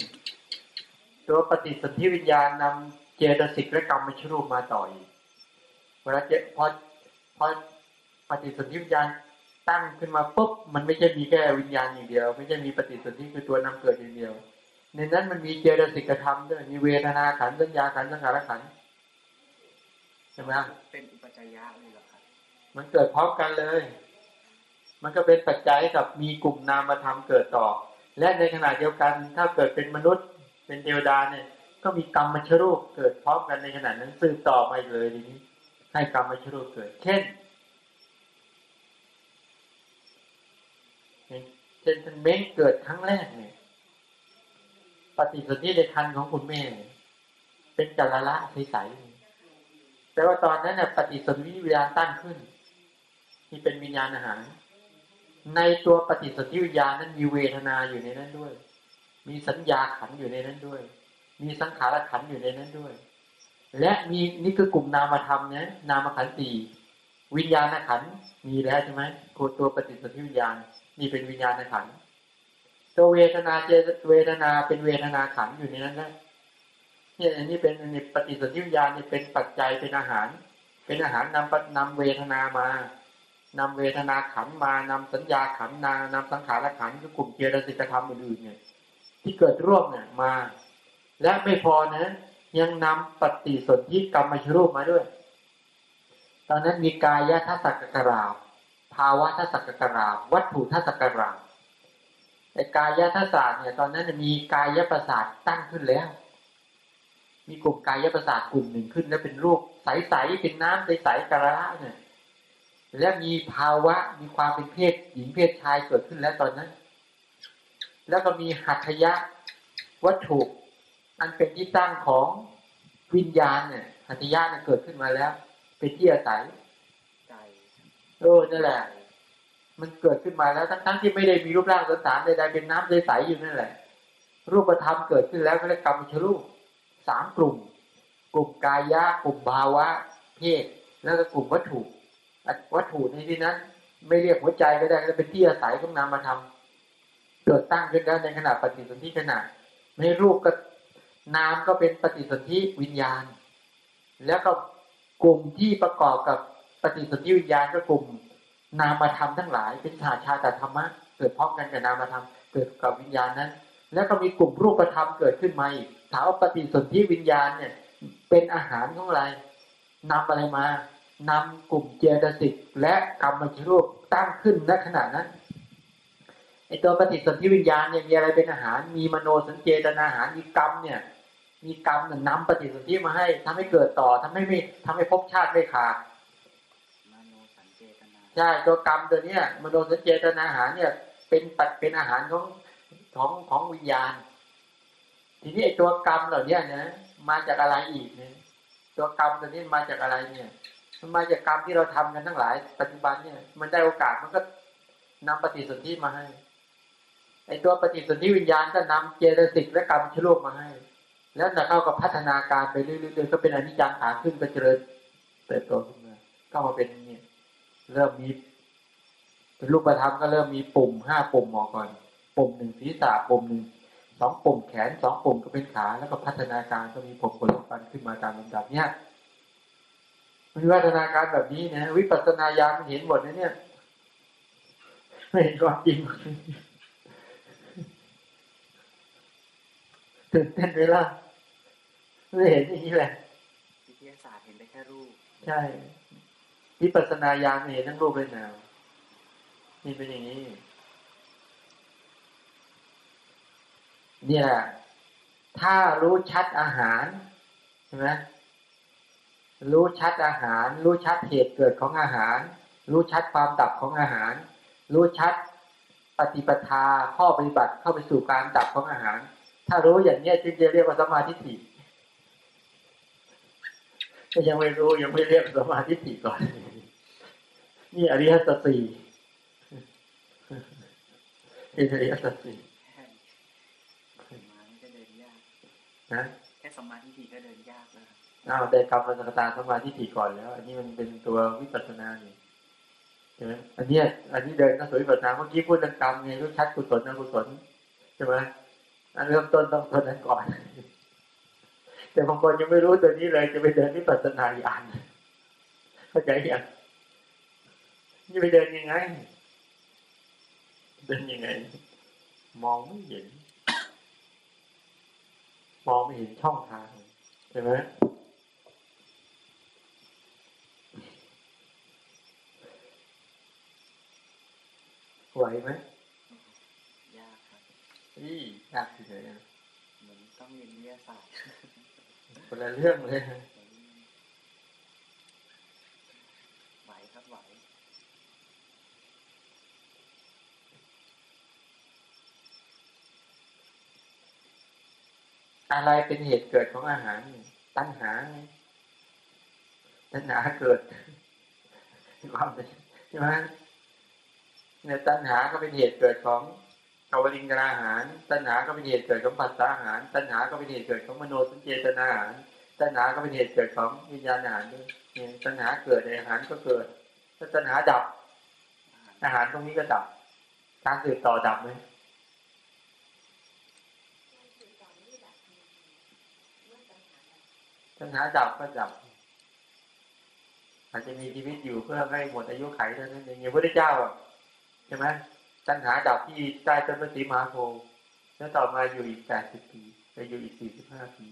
ตัวปฏิสนธิวิญญาณนำเจตสิกและกรรมมาชรูปมาต่ออีกเวลาเจพอพอปฏิสนธิวิญญาณ ตั้งขึ้นมาปุ๊บมันไม่ใช่มีแค่วิญญาณอย่างเดียว ไม่ใช่มีปฏิสนธิคือตัวนำเกิดอย่างเดียว ในนั้นมันมีเจตสิกธรรมด้วยมีเวทนาขันธ์สัญญาขันธ์สังขารขันธ์ใช่ไหมเป็นอุปจายะเลยเหรอครับมันเกิดพร้อมกันเลย มันก็เป็นปัจจัยกับมีกลุ่มนามธรรมเกิดต่อ และในขณะเดียวกันถ้าเกิดเป็นมนุษย์ เป็นเทวดาเนี่ย ก็มีกรรมมชรูปเกิดพร้อมกันในขณะนั้นสืบต่อมาอีกเลยทีนี้ให้กรรมมชรูปเกิด เช่น เช่นท่านเม้งเกิดครั้งแรกเนี่ยปฏิสนธิในคันของคุณแม่ เป็นจัลละใสๆแต่ว่าตอนนั้นเนี่ยปฏิสนธิวิญญาณตั้งขึ้น ที่เป็นวิญญาณอาหาร ในตัวปฏิสนธิวิญญาณนั้นมีเวทนาอยู่ในนั้นด้วย มีสัญญาขันอยู่ในนั้นด้วย มีสังขารขันอยู่ในนั้นด้วย และมีนี่คือกลุ่มนามธรรมเนี่ยนามขันธ์สี่วิญญาณขันมีแล้วใช่ไหมตัวปฏิสนธิวิญญาณ นี่เป็นวิญญาณขันตัวเวทนาเจเวทนาเป็นเวทนาขันธ์อยู่ในนั้นนะเนี่ยอันนี้เป็นปฏิสนธิวิญญาณนี่เป็นปัจจัยเป็นอาหาร เป็นอาหารนำนำเวทนามานำเวทนาขันธ์มานำสัญญาขันนานำสังขารขันธ์คือกลุ่มเจตสิกธรรมอื่นๆเนี่ย ที่เกิดร่วมเนี่ยมา และไม่พอนะ ยังนำปฏิสนธิกรรมชรูปมาด้วย ตอนนั้นมีกายทัศกกราบ ภาวะทัศกกราบวัตถุทัศกราบแต่กายทัศน์เนี่ยตอนนั้นมีกายประสาทตั้งขึ้นแล้ว มีกลุ่มกายประสาทกลุ่มหนึ่งขึ้น แล้วเป็นรูปใสๆเป็นน้ำใสๆกระละเนี่ยและมีภาวะมีความเป็นเพศหญิงเพศชายเกิดขึ้นแล้วตอนนั้น แล้วก็มีหัตถยะวัตถุ อันเป็นที่ตั้งของวิญญาณเนี่ยหัตถยะเนี่ยเกิดขึ้นมาแล้ว เป็นที่อาศัย เออนั่นแหละ มันเกิดขึ้นมาแล้วทั้งๆที่ไม่ได้มีรูปร่างสันฐานใดๆเป็นน้ำใสๆอยู่นั่นแหละ รูปธรรมเกิดขึ้นแล้วก็เรียกกรรมชรูปสามกลุ่ม กลุ่มกายะกลุ่มภาวะ เพศ แล้วก็กลุ่มวัตถุ วัตถุในที่นั้น ไม่เรียกหัวใจก็ได้ก็เป็นที่อาศัยของนามธรรมเกิดตั้งขึ้นแล้ในขณะปฏิสนธิขณะในรูปก็นามก็เป็นปฏิสนธิวิญญาณ แล้วก็กลุ่มที่ประกอบกับ ปฏิสนธิวิญญาณก็กลุ่มนามธรรมทั้งหลาย เป็นชาชาตธรรมะเกิดพร้อมกันกับนามธรรมเกิดกับวิญญาณนั้น แล้วก็มีกลุ่มรูปธรรมเกิดขึ้นมาอีกถามว่าปฏิสนธิวิญญาณเนี่ย เป็นอาหารของอะไรนำอะไรมานำกลุ่มเจตสิกและกรรมชรูปตั้งขึ้นณขณะนั้นไอตัวปฏิสนธิวิญญาณเนี่ยมีอะไรเป็นอาหาร มีมโนสัญเจตนาอาหารมีกรรมเนี่ย มีกรรมนี่ยนำปฏิสนธิมาให้ทำให้เกิดต่อทำให้ไม่ทำให้ภพชาติไม่ขาด มโนสัญเจตนา ใช่ตัวกรรมตัวเนี้ยมโนสัญเจตนาอาหารเนี่ย เป็นปัดเป็นอาหารของของของวิญญาณ ทีนี้ไอตัวกรรมเหล่านี้นะมาจากอะไรอีกเนี่ยตัวกรรมตัวนี้มาจากอะไรเนี่ยมันมาจากกรรมที่เราทำกันทั้งหลาย ปัจจุบันเนี่ย มันได้โอกาสมันก็นำปฏิสนธิมาให้ไอตัวปฏิสนธิวิญญาณก็นำเจตสิกและกรรมชโลกมาให้ แล้วจะเข้ากับพัฒนาการไปเรื่อยๆก็เป็นอนิจจังขาขึ้นก็เจริญเติบโตขึ้นมาก็มาเป็นเนี่ย เริ่มมีเป็นรูปธรรมก็เริ่มมีปุ่มห้าปุ่มหมอก่อน ปุ่มหนึ่งศีรษะปุ่มหนึ่งสองปุ่มแขนสองปุ่มก็เป็นขาแล้วก็พัฒนาการก็มีผมขนฟันขึ้นมาตามลำดับเนี่ยมีพัฒนาการแบบนี้นะวิปัสสนาญาณมันเห็นหมดนะเนี่ยไม่เห็นความจริงตื่นเต้นไหมล่ะไม่เห็นอย่างนี้แหละวิทยาศาสตร์เห็นได้แค่รูป ใช่ วิปัสนาญาณเห็นทั้งรูปเลยนามนี่เป็นอย่างนี้ เนี่ยถ้ารู้ชัดอาหารใช่ไหมรู้ชัดอาหาร รู้ชัดเหตุเกิดของอาหาร รู้ชัดความดับของอาหาร รู้ชัดปฏิปทาข้อปฏิบัติเข้าไปสู่การดับของอาหาร ถ้ารู้อย่างนี้จึงจะเรียกว่าสมาธิถี่ยังไม่รู้ยังไม่เรียกสมาธิถี่ก่อน นี่อริยสัจสี่เป็นอริยสัจสี่แค่สมาธิก็เดินยากนะแค่สมาธิทีก็เดินยากแล้วครับอ้าวได้กรรมมันสกตาสมาธิถี่ก่อนแล้ว อันนี้มันเป็นตัววิปัสสนานี่ใช่ไหมอันเนี้ยอันนี้เดินก็สวยวิปัสสนาเมื่อกี้พูดเรื่องกรรมไงรู้ชัดกุศลอกุศลใช่ไหมอันเริ่มต้นต้องตัวนั้นก่อน แต่บางคนยังไม่รู้ตัวนี้เลยจะไปเดินวิปัสสนาญาณเข้าใจยัง จะไปเดินยังไง เดินยังไง มองไม่เห็น มองไม่เห็นช่องทางใช่ไหมไหวไหมยากครับนี่ยากที่ไหนะเหมือนต้องเรียนวิทยาศาสตร์คนละเรื่องเลย อะไรเป็นเหตุเกิดของอาหาร ตัณหา ตัณหาเกิดความใช่ไหมเนี่ยตัณหาก็เป็นเหตุเกิดของกวลิงกราอาหาร ตัณหาก็เป็นเหตุเกิดของปัสสาหาร ตัณหาก็เป็นเหตุเกิดของมโนสัญเจตนาอาหาร ตัณหาก็เป็นเหตุเกิดของวิญญาณอาหารด้วยเนี่ยตัณหาเกิดในอาหารก็เกิด ถ้าตัณหาดับ อาหารตรงนี้ก็ดับ การสืบต่อดับไหม การสื่อสารไม่ดับเมื่อปัญหาดับ ตัณหาดับก็ดับ อาจจะมีชีวิตอยู่เพื่อไม่หมดอายุไขเท่านั้นเองอย่างพระพุทธเจ้าใช่ไหมตัณหาดับที่ใต้ต้นมะสีมหาโพธิ์แล้วต่อมาอยู่อีกแปดสิบปีไปอยู่อีกสี่สิบห้าปี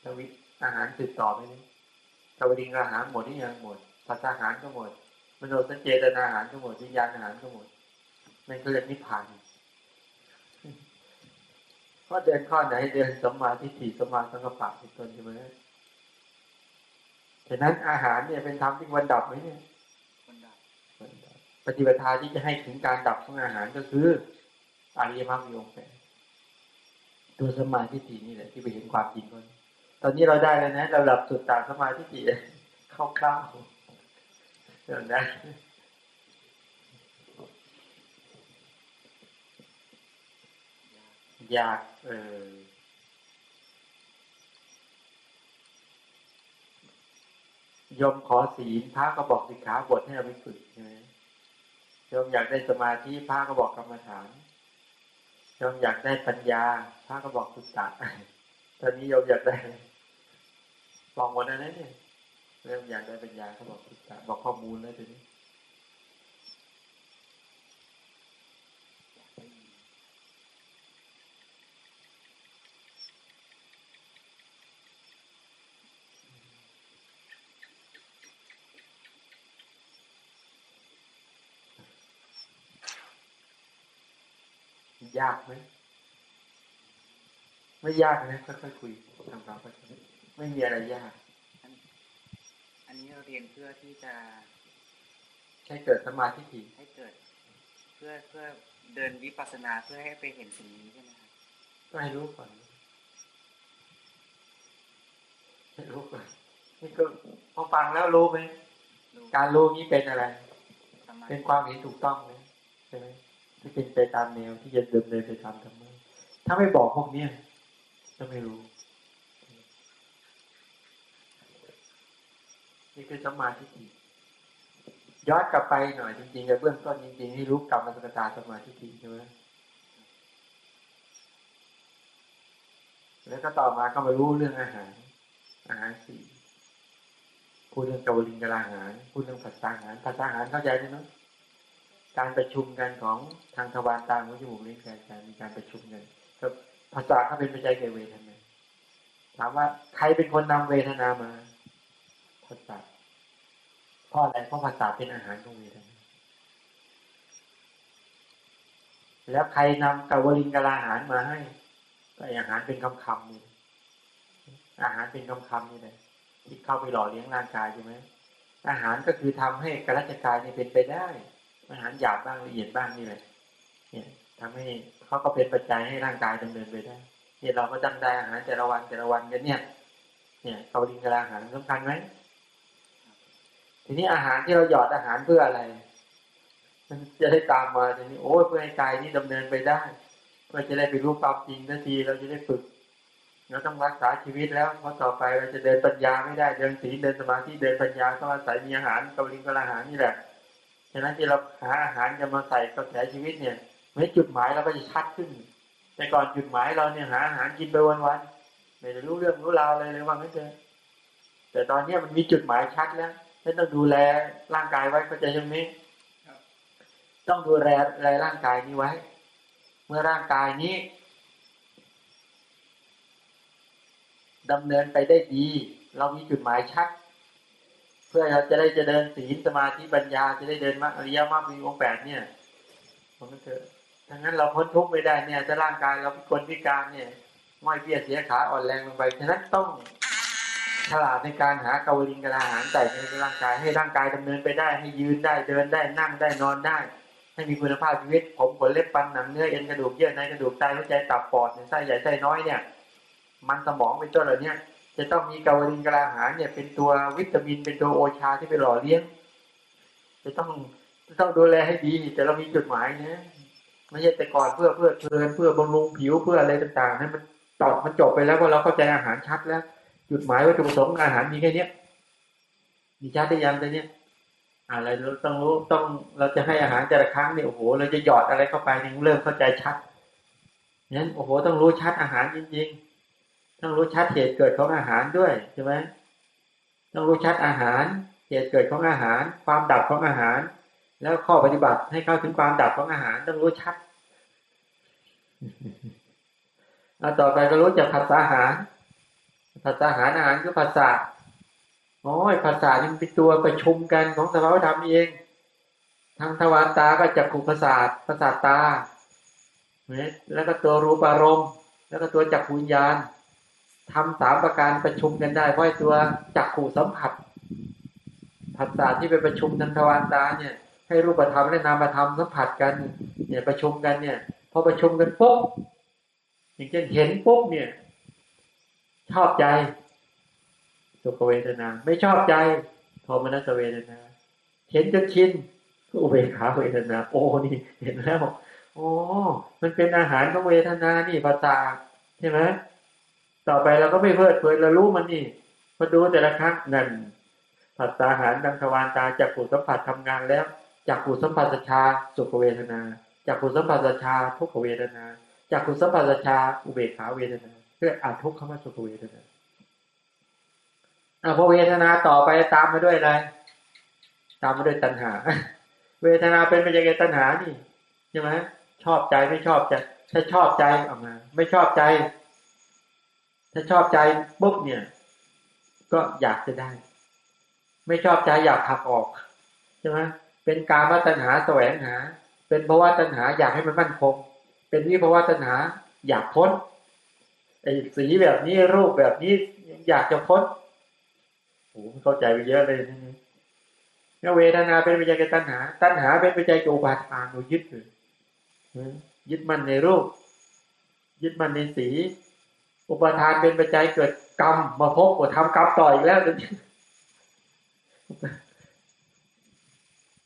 แล้ววิอาหารสืบต่อไหมนี่ยกวดิงอาหารหมดนี่ยังหมดภาษาอาหารก็หมดมโนสัญเจตนาอาหารก็หมดวิญญาณอาหารก็หมดนั่นคือเรียนิพพาน เพราเดินข้อไหนเดินสมมาทิฏฐิสมมาสังกปะเป็นต้นใช่ไหมฉะนั้นอาหารเนี่ยเป็นธรรมที่วันดับไหมเนี่ยคนดับวันดับปฏิปทาที่จะให้ถึงการดับของอาหารก็คืออริยมรรคมีองแปดตัวสมาทิฏฐินี่แหละที่ไปเห็นความจริงก่อนตอนนี้เราได้แล้วนะเราดับสุดตาสมาทิฏฐิเข้าข้าวเรื่องนั้น ยาก อยากเออยมขอศีลพระก็บอกสิกขาบทให้เราไปฝึกใช่ไหมโยมอยากได้สมาธิพระก็บอกกรรมฐานโยมอยากได้ปัญญาพระก็บอกสุตตะตอนนี้โยมอยากได้บอกหมดแล้วเนี่ยเริ่มอยากได้ปัญญาเขาบอกสุตตะบอกข้อมูลแล้วทีนี้ อยากได้ยิน ยากไหมไม่ยากนะค่อยๆคุยทำความเข้าใจไม่มีอะไรยาก อันนี้เราเรียนเพื่อที่จะแค่เกิดสมาธิถี่ให้เกิด เพื่อเพื่อเดินวิปัสสนาเพื่อให้ไปเห็นสิ่งนี้ใช่ไหมครับก็ให้รู้ก่อนให้รู้ก่อนนี่ก็พอฟังแล้วรู้ไหมรู้การรู้นี้เป็นอะไรสมาเป็นธิความเห็นถูกต้องไหมใช่ไหม ที่เป็นไปตามแนวที่จะดำเนินไปตามธรรมะถ้าไม่บอกพวกเนี้ยจะไม่รู้ นี่คือสมาธิย้อนกลับไปหน่อยจริงๆในเบื้องต้นจริงๆให้รู้กรรมมันสกตาสมาธิฏฐิใช่ไหมแล้วก็ต่อมาก็มารู้เรื่องอาหาร อาหารสี่พูดเรื่องกวลิงกลาอาหารพูดเรื่องภาษาอาหารภาษาอาหารเข้าใจไหมเนาะ การประชุมกันของทางทวารตาหูจมูกลิ้นกายใจมีการประชุมกันก็ภาษาเขาเป็นปัจจัยแก่เวทนาถามว่าใครเป็นคนนำเวทนามาภาษาเพราะอะไรเพราะภาษาเป็นอาหารของเวทนาแล้วใครนำกวลิงกลาอาหารมาให้ก็อาหารเป็นคำคำนี่อาหารเป็นคำคำนี่เลยที่เข้าไปหล่อเลี้ยงร่างกายใช่ไหมอาหารก็คือทำให้กระจกายนี่เป็นไปได้ อาหารหยาบบ้างละเอียดบ้างนี่แหละเนี่ยทำให้เขาก็เป็นปัจจัยให้ร่างกายดำเนินไปได้เนี่ยเราก็จำได้อาหารแต่ละวันแต่ละวันกันเนี่ย เนี่ยเกาลิงกะลาอาหารสำคัญไหมทีนี้อาหารที่เราหยอดอาหารเพื่ออะไร มันจะได้ตามมาทีนี้โอ้ยเพื่อให้กายนี้ดำเนินไปได้เพื่อจะได้ไปรู้ความจริงนาทีเราจะได้ฝึกเราต้องรักษาชีวิตแล้วเพราะต่อไปเราจะเดินปัญญาไม่ได้เดินศีลเดินสมาธิเดินปัญญาก็อาศัยมีอาหารเกาลิงกะลาอาหารนี่แหละ ฉะนั้นที่เราหาอาหารจะมาใส่กระแสชีวิตเนี่ยไม่จุดหมายเราก็จะชัดขึ้น แต่ก่อนจุดหมายเราเนี่ยหาอาหารกินไปวันๆไม่ได้รู้เรื่องรู้ราวอะไรเลยว่างั้นเถอะแต่ตอนเนี้มันมีจุดหมายชัดแล้วฉันต้องดูแลร่างกายไว้เข้าใจใช่ไหมต้องดูแลแลร่างกายนี้ไว้ เมื่อร่างกายนี้ดำเนินไปได้ดี เรามีจุดหมายชัด พื่อเราจะได้จะเดินศีลสมาธิปัญญาจะได้เดินมรรคอริยมรรคมีองค์แปดเนี่ยผมก็เถอะทั้งนั้นเราพ้นทุกข์ไม่ได้เนี่ยจะร่างกายเราเป็นคนพิการเนี่ยม้อยเบี้ยเสียขาอ่อนแรงลงไปฉะนั้นต้องฉลาดในการหากาวลิงกระอาหารใส่ในร่างกายให้ร่างกายดำเนินไปได้ ให้ยืนได้เดินได้นั่งได้นอนได้ ให้มีคุณภาพชีวิต ผมขนเล็บปันหนังเนื้อเอ็นกระดูกเยื่อในกระดูกไตหัวใจตับปอดไส้ใหญ่ไส้น้อยเนี่ย มันสมองเป็นต้นเหล่านี้ จะต้องมีกาวลินกระอาหารเนี่ย เป็นตัววิตามินเป็นตัวโอชาที่ไปหล่อเลี้ยง จะต้องจะต้องดูแลให้ดีแต่เรามีจุดหมายนะไม่ใช่แต่ก่อนเพื่อเพื่อเพลินเพื่อบำรุงผิวเพื่ออะไรต่างๆนั้นมันตอดมันจบไปแล้วว่าเราเข้าใจอาหารชัดแล้ว จุดหมายวัตถุประสงค์อาหารมีแค่นี้มีชัดได้ยังแต่เนี้ยอะไรเราต้องรู้ต้องเราจะให้อาหารแต่ละครั้งเนี่ยโอ้โหเราจะหยอดอะไรเข้าไปเนี่ยเริ่มเข้าใจชัดนั้นโอ้โหต้องรู้ชัดอาหารจริงๆ ต้องรู้ชัดเหตุเกิดของอาหารด้วยใช่ไหมต้องรู้ชัดอาหาร เหตุเกิดของอาหาร ความดับของอาหาร แล้วข้อปฏิบัติให้เข้าถึงความดับของอาหาร ต้องรู้ชัดเอาต่อไปก็รู้จักภาษาอาหารภาษาอาหารอาหารคือภาษาโอ้ยภาษานี่เป็นตัวประชุมกันของสภาวธรรมเองทางทวารตาก็จักขุประสาทประสาทตาแล้วก็ตัวรูปารมณ์ แล้วก็ตัวจักขุญญาณ ทำสามประการประชุมกันได้เพราะตัวจักขู่สัมผัสผัสสะที่ไปประชุมทางทวารตาเนี่ย ให้รูปธรรมและนามธรรมสัมผัสกัน เนี่ยประชุมกันเนี่ย พอประชุมกันปุ๊บอย่างเช่นเห็นปุ๊บเนี่ย ชอบใจสุขเวทนา ไม่ชอบใจโทมนัสเวทนา เห็นจนชินอุเบกขาเวทนา โอ้นี่เห็นแล้วโอ้มันเป็นอาหารของเวทนานี่ภาษาใช่ไหม ต่อไปเราก็ไม่เพิดเพลินเรารู้มันนี่พอดูแต่ละครั้งนั่นผัสสะอาหารดังทวารตาจากผูสัมผัสทำงานแล้วจากผูสัมผัสชาสุขเวทนาจากผูสัมผัสชาทุกขเวทนาจากผูสัมผัสชาอุเบกขาเวทนาเพื่ออาทุกขมาสุขเวทนาอาพอเวทนาต่อไปตามมาด้วยอะไรตามมาด้วยตัณหา เวทนาเป็นปัจจัยตัณหานี่ใช่ไหมชอบใจไม่ชอบใจถ้าชอบใจออกมา ไม่ชอบใจ ถ้าชอบใจปุ๊บเนี่ย ก็อยากจะได้ ไม่ชอบใจอยากหักออกใช่ไหมเป็นการวัตัญหาแสวงหา เป็นภาะวะตัญหาอยากให้มันมั่นคง เป็นวิภาวะตัญหาอยากพ้นไอ้สีแบบนี้รูปแบบนี้อยากจะพ้นโอ้เข้าใจไปเยอะเลยนี่เวทนาเป็นปัจจัยตัณหา ตัณหาเป็นปัจจัยอุปาทานเรายึดเลยยึดมันในรูป ยึดมันในสี อุปทานเป็นปัจจัยเกิดกรรมมาพบว่าทำกรรมต่ออีกแล้ว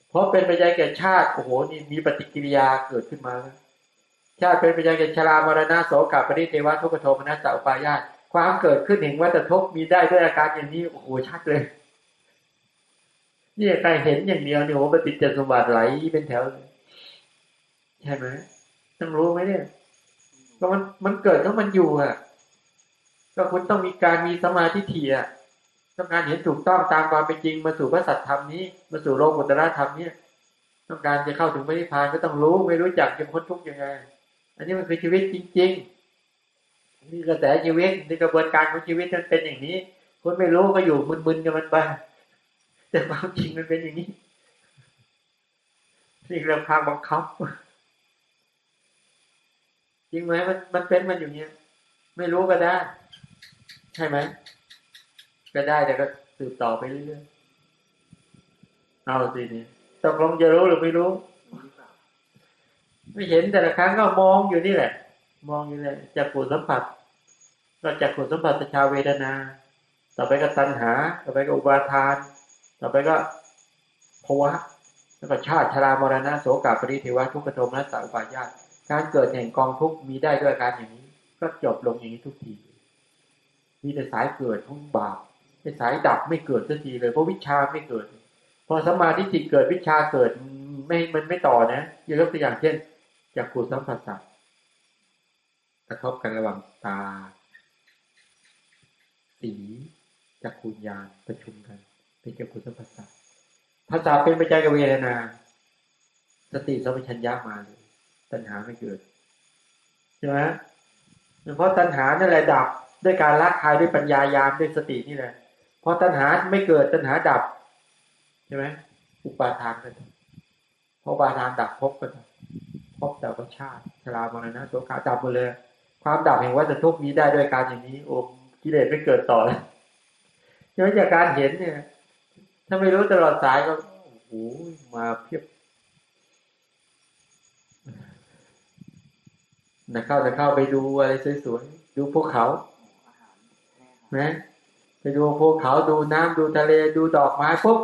เพราะเป็นปัจจัยแก่ชาติโอ้โหนี่มีปฏิกิริยาเกิดขึ้นมาแล้วชาติเป็นปัจจัยแก่ชรามรณะโสกปริเทวะทุกขโทมนัสสาปายาตความเกิดขึ้นเห็นว่าจะทบมีได้ด้วยอาการอย่างนี้โอ้โหชัดเลยนี่ใครเห็นอย่างเดียวเนี่ยโอ้ปฏิจจสมบัติไหลเป็นแถวใช่ไหมต้องรู้ไหมเนี่ยก็มันมันเกิดแล้วมันอยู่อะ ก็คุณต้องมีการมีสมาธิถี่อะต้องการเห็นถูกต้องตามความเป็นจริงมาสู่พระสัตธรรมนี้มาสู่โลกุตระธรรมนี้ต้องการจะเข้าถึงพระนิพพานก็ต้องรู้ไม่รู้จักจะพ้นทุกข์ยังไง อันนี้มันคือชีวิตจริงๆนี่กระแสชีวิตในกระบวนการของชีวิตมันเป็นอย่างนี้คนไม่รู้ก็อยู่มึนๆกับมันไปแต่ความจริงมันเป็นอย่างนี้นี่เรื่องทางบังคับจริงไหมมันมันเป็นมันอยู่เนี้ยไม่รู้ก็ได้ ใช่ไหมก็ได้แต่ก็สืบต่อไปเรื่อยๆเอาสินี่ตกลงจะรู้หรือไม่รู้ ไม่เห็นแต่ละครั้งก็มองอยู่นี่แหละ มองอยู่เลยจากขูดสัมผัสก็จากขูดสัมผัสชาเวทนา ต่อไปก็ตัณหา ต่อไปก็อุปาทาน ต่อไปก็ภวะแล้วก็ชาติชรามรณะโสกาปริเทวะทุกขโทมนัสสาอุปายาตการเกิดแห่งกองทุกมีได้ด้วยการอย่างนี้ ก็จบลงอย่างนี้ทุกที มีแต่สายเกิดของบาปแต่สายดับไม่เกิดสักทีเลย เพราะวิชาไม่เกิด พอสมาธิจิตเกิดวิชาเกิดไม่มันไม่ต่อนะยกตัวอย่างเช่นจากขูดสัมผัสสักระทบกันระหว่างตา สีจากขูดยานประชุมกัน เป็นจากขูสัมผัสสัภาษาเป็นปัจจัยกับเวทนา สติสัมปชัญญะมาเลยตัณหาไม่เกิดใช่ไหมเพราะตัณหานั่นแหละดับ ด้วยการละคายด้วยปัญญายามด้วยสตินี่แหละพอตัณหาไม่เกิดตัณหาดับใช่ไหมอุปาทานก็ดับเพราะอุปาทานดับภพก็ดับภพดับชาติชรามรณะโสกาดับหมดเลย ความดับแห่งวัฏทุกข์นี้ได้ด้วยการอย่างนี้ โอ้กิเลสไม่เกิดต่อเลยใช่ไหมจากการเห็นเนี่ย ถ้าไม่รู้ตลอดสายก็โอ้โหมาเพียบนะเข้าจะเข้าไปดูอะไรสวยๆดูภูเขา นะไปดูภูเขาดูน้ำดูทะเลดูดอกไม้ปุ๊บ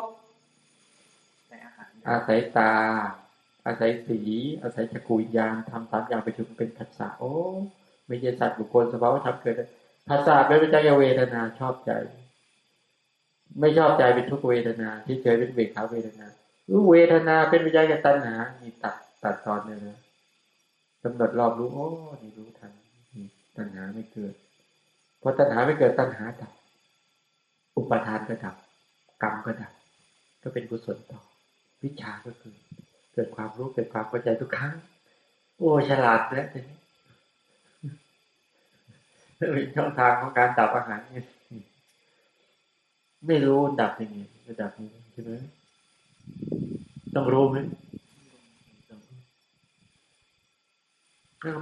ใช้อาหารอาศัยตา อาศัยสี อาศัยจักรวิญญาณทำสามอย่างประชุมเป็นภาษาโอ้ไม่ใช่สัตว์บุคคลสภาวะธรรมเกิดภาษาเป็นวิจัยเวทนาชอบใจ ไม่ชอบใจเป็นทุกเวทนา ที่เฉยเป็นเวขาเวทนารู้เวทนาเป็นวิจัยกับตัณหามีตัดตัดตอนเลยนะกำหนดรอบรู้โอ้นี่รู้ทันนี่ตัณหาไม่เกิด พอตัณหาไม่เกิดตัณหาดับอุปทานก็ดับกรรมก็ดับก็เป็นกุศลต่อ วิชาก็คือ เกิดความรู้เกิดความเข้าใจทุกครั้ง โอ้ฉลาดแล้วทีนี้เป็นช่องทางของการดับอาหารเนี่ยไม่รู้ดับยังไงจะดับยังไงใช่ไหมต้องรู้ไหม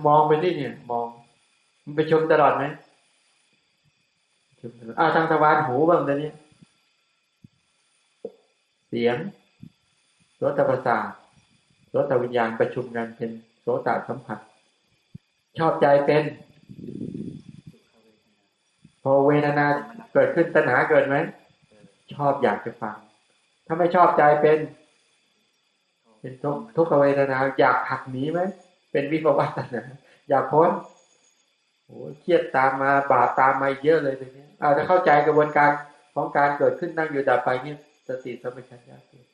มองไปที่เนี่ย มอง มันไปชมตลอดไหม อาทางทวารหูบ้างตอนนี้เสียงโสตประสาทโสตวิญญาณประชุมกันเป็นโสตสัมผัส ชอบใจเป็นสุขเวนาพอเวทนาเกิดขึ้นตัณหาเกิดไหมชอบอยากจะฟัง ถ้าไม่ชอบใจเป็น เป็นทุกข์ทุกเวทนา อยากหักหนีไหมเป็นวิภวตัณหาอยากพ้น โอ้เครียดตามมาบาปตามมาเยอะเลยทีนี้อาจจะเข้าใจกระบวนการของการเกิดขึ้นนั่งอยู่ดับไปเนี่ยสติสัมปชัญญะเกิด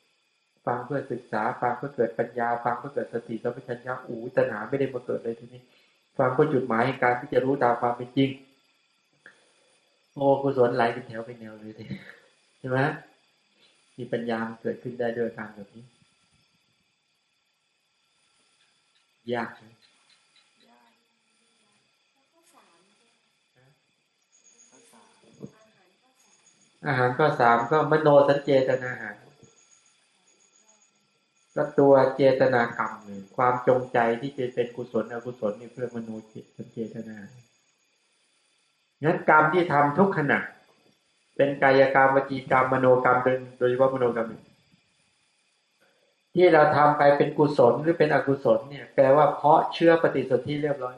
ฟังเพื่อศึกษาฟังเพื่อเกิดปัญญาฟังเพื่อเกิดสติสัมปชัญญะอูตัณหาไม่ได้มาเกิดเลยทีนี้ฟังเพื่อจุดหมายในการที่จะรู้ตามความเป็นจริงโอ้กุศลไหลเป็นแถวเป็นแนวเลยทีใช่ไหมมีปัญญาเกิดขึ้นได้ด้วยการแบบนี้ยากไหม ยาก ข้อสาม ข้อสาม อาหารข้อสามก็มโนสัญเจตนาอาหารก็ตัวเจตนากรรมเลยความจงใจที่จะเป็นกุศลอกุศลนี่เพื่อมโนจิตสัญเจตนางั้นกรรมที่ทำทุกขณะ เป็นกายกรรมวจีกรรมมโนกรรมโดยโดยเฉพาะมโนกรรมที่เราทำไปเป็นกุศลหรือเป็นอกุศลเนี่ยแปลว่าเพราะเชื่อปฏิสนธิเรียบร้อย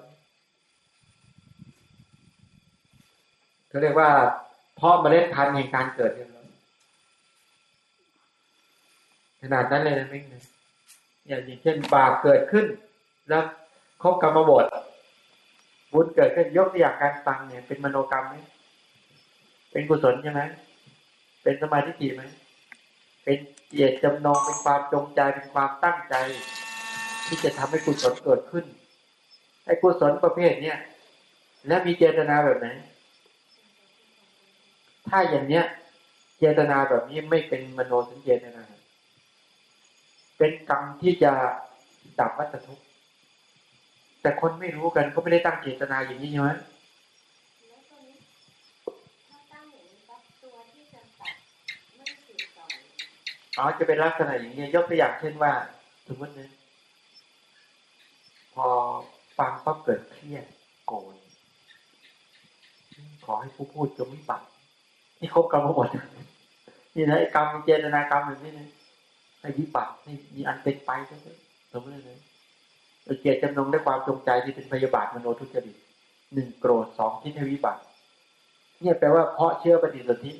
เขาเรียกว่า เพราะเมล็ดพันธุ์แห่งการเกิดเรียบร้อยขนาดนั้นเลยนะไม่เนี่ยอย่างเช่นบาปเกิดขึ้น แล้วครบกรรมบทบุญเกิดขึ้นยกตัวอย่างการฟังเนี่ย เป็นมโนกรรมไหมเป็นกุศลใช่ไหมเป็นสมาธิฏฐิไหมเป็นเจตจำนงเป็นความจงใจเป็นความตั้งใจ ที่จะทำให้กุศลเกิดขึ้นไอ้กุศลประเภทเนี่ยและมีเจตนาแบบไหน ถ้าอย่างเนี้ย เจตนาแบบนี้ไม่เป็นมโนสัญเจตนา เป็นกรรมที่จะดับวัฏทุกข์แต่คนไม่รู้กันก็ไม่ได้ตั้งเจตนาอย่างนี้ใช่ไหมแล้วตัวนี้ถ้าตั้งอย่างนี้ปั๊บตัวที่จะตัดไม่สืบต่ออ๋อจะเป็นลักษณะอย่างนี้ยกตัวอย่างเช่นว่าสมมตินะพอฟังก็เกิดเครียดโกรธขอให้ผู้พูดจงไม่บัต รที่ครบกรรมหมดนี่นะไอกรรมเจตนากรรมแบบนี้นะให้วิบัติให้มีอันเป็นไปก็สมมติเลยเจตจำนงด้วยความจงใจที่เป็นพยาบาทมโนทุจริตหนึ่งโกรธสองที่ให้วิบัติเนี่ยแปลว่าเพราะเชื่อปฏิสนธิ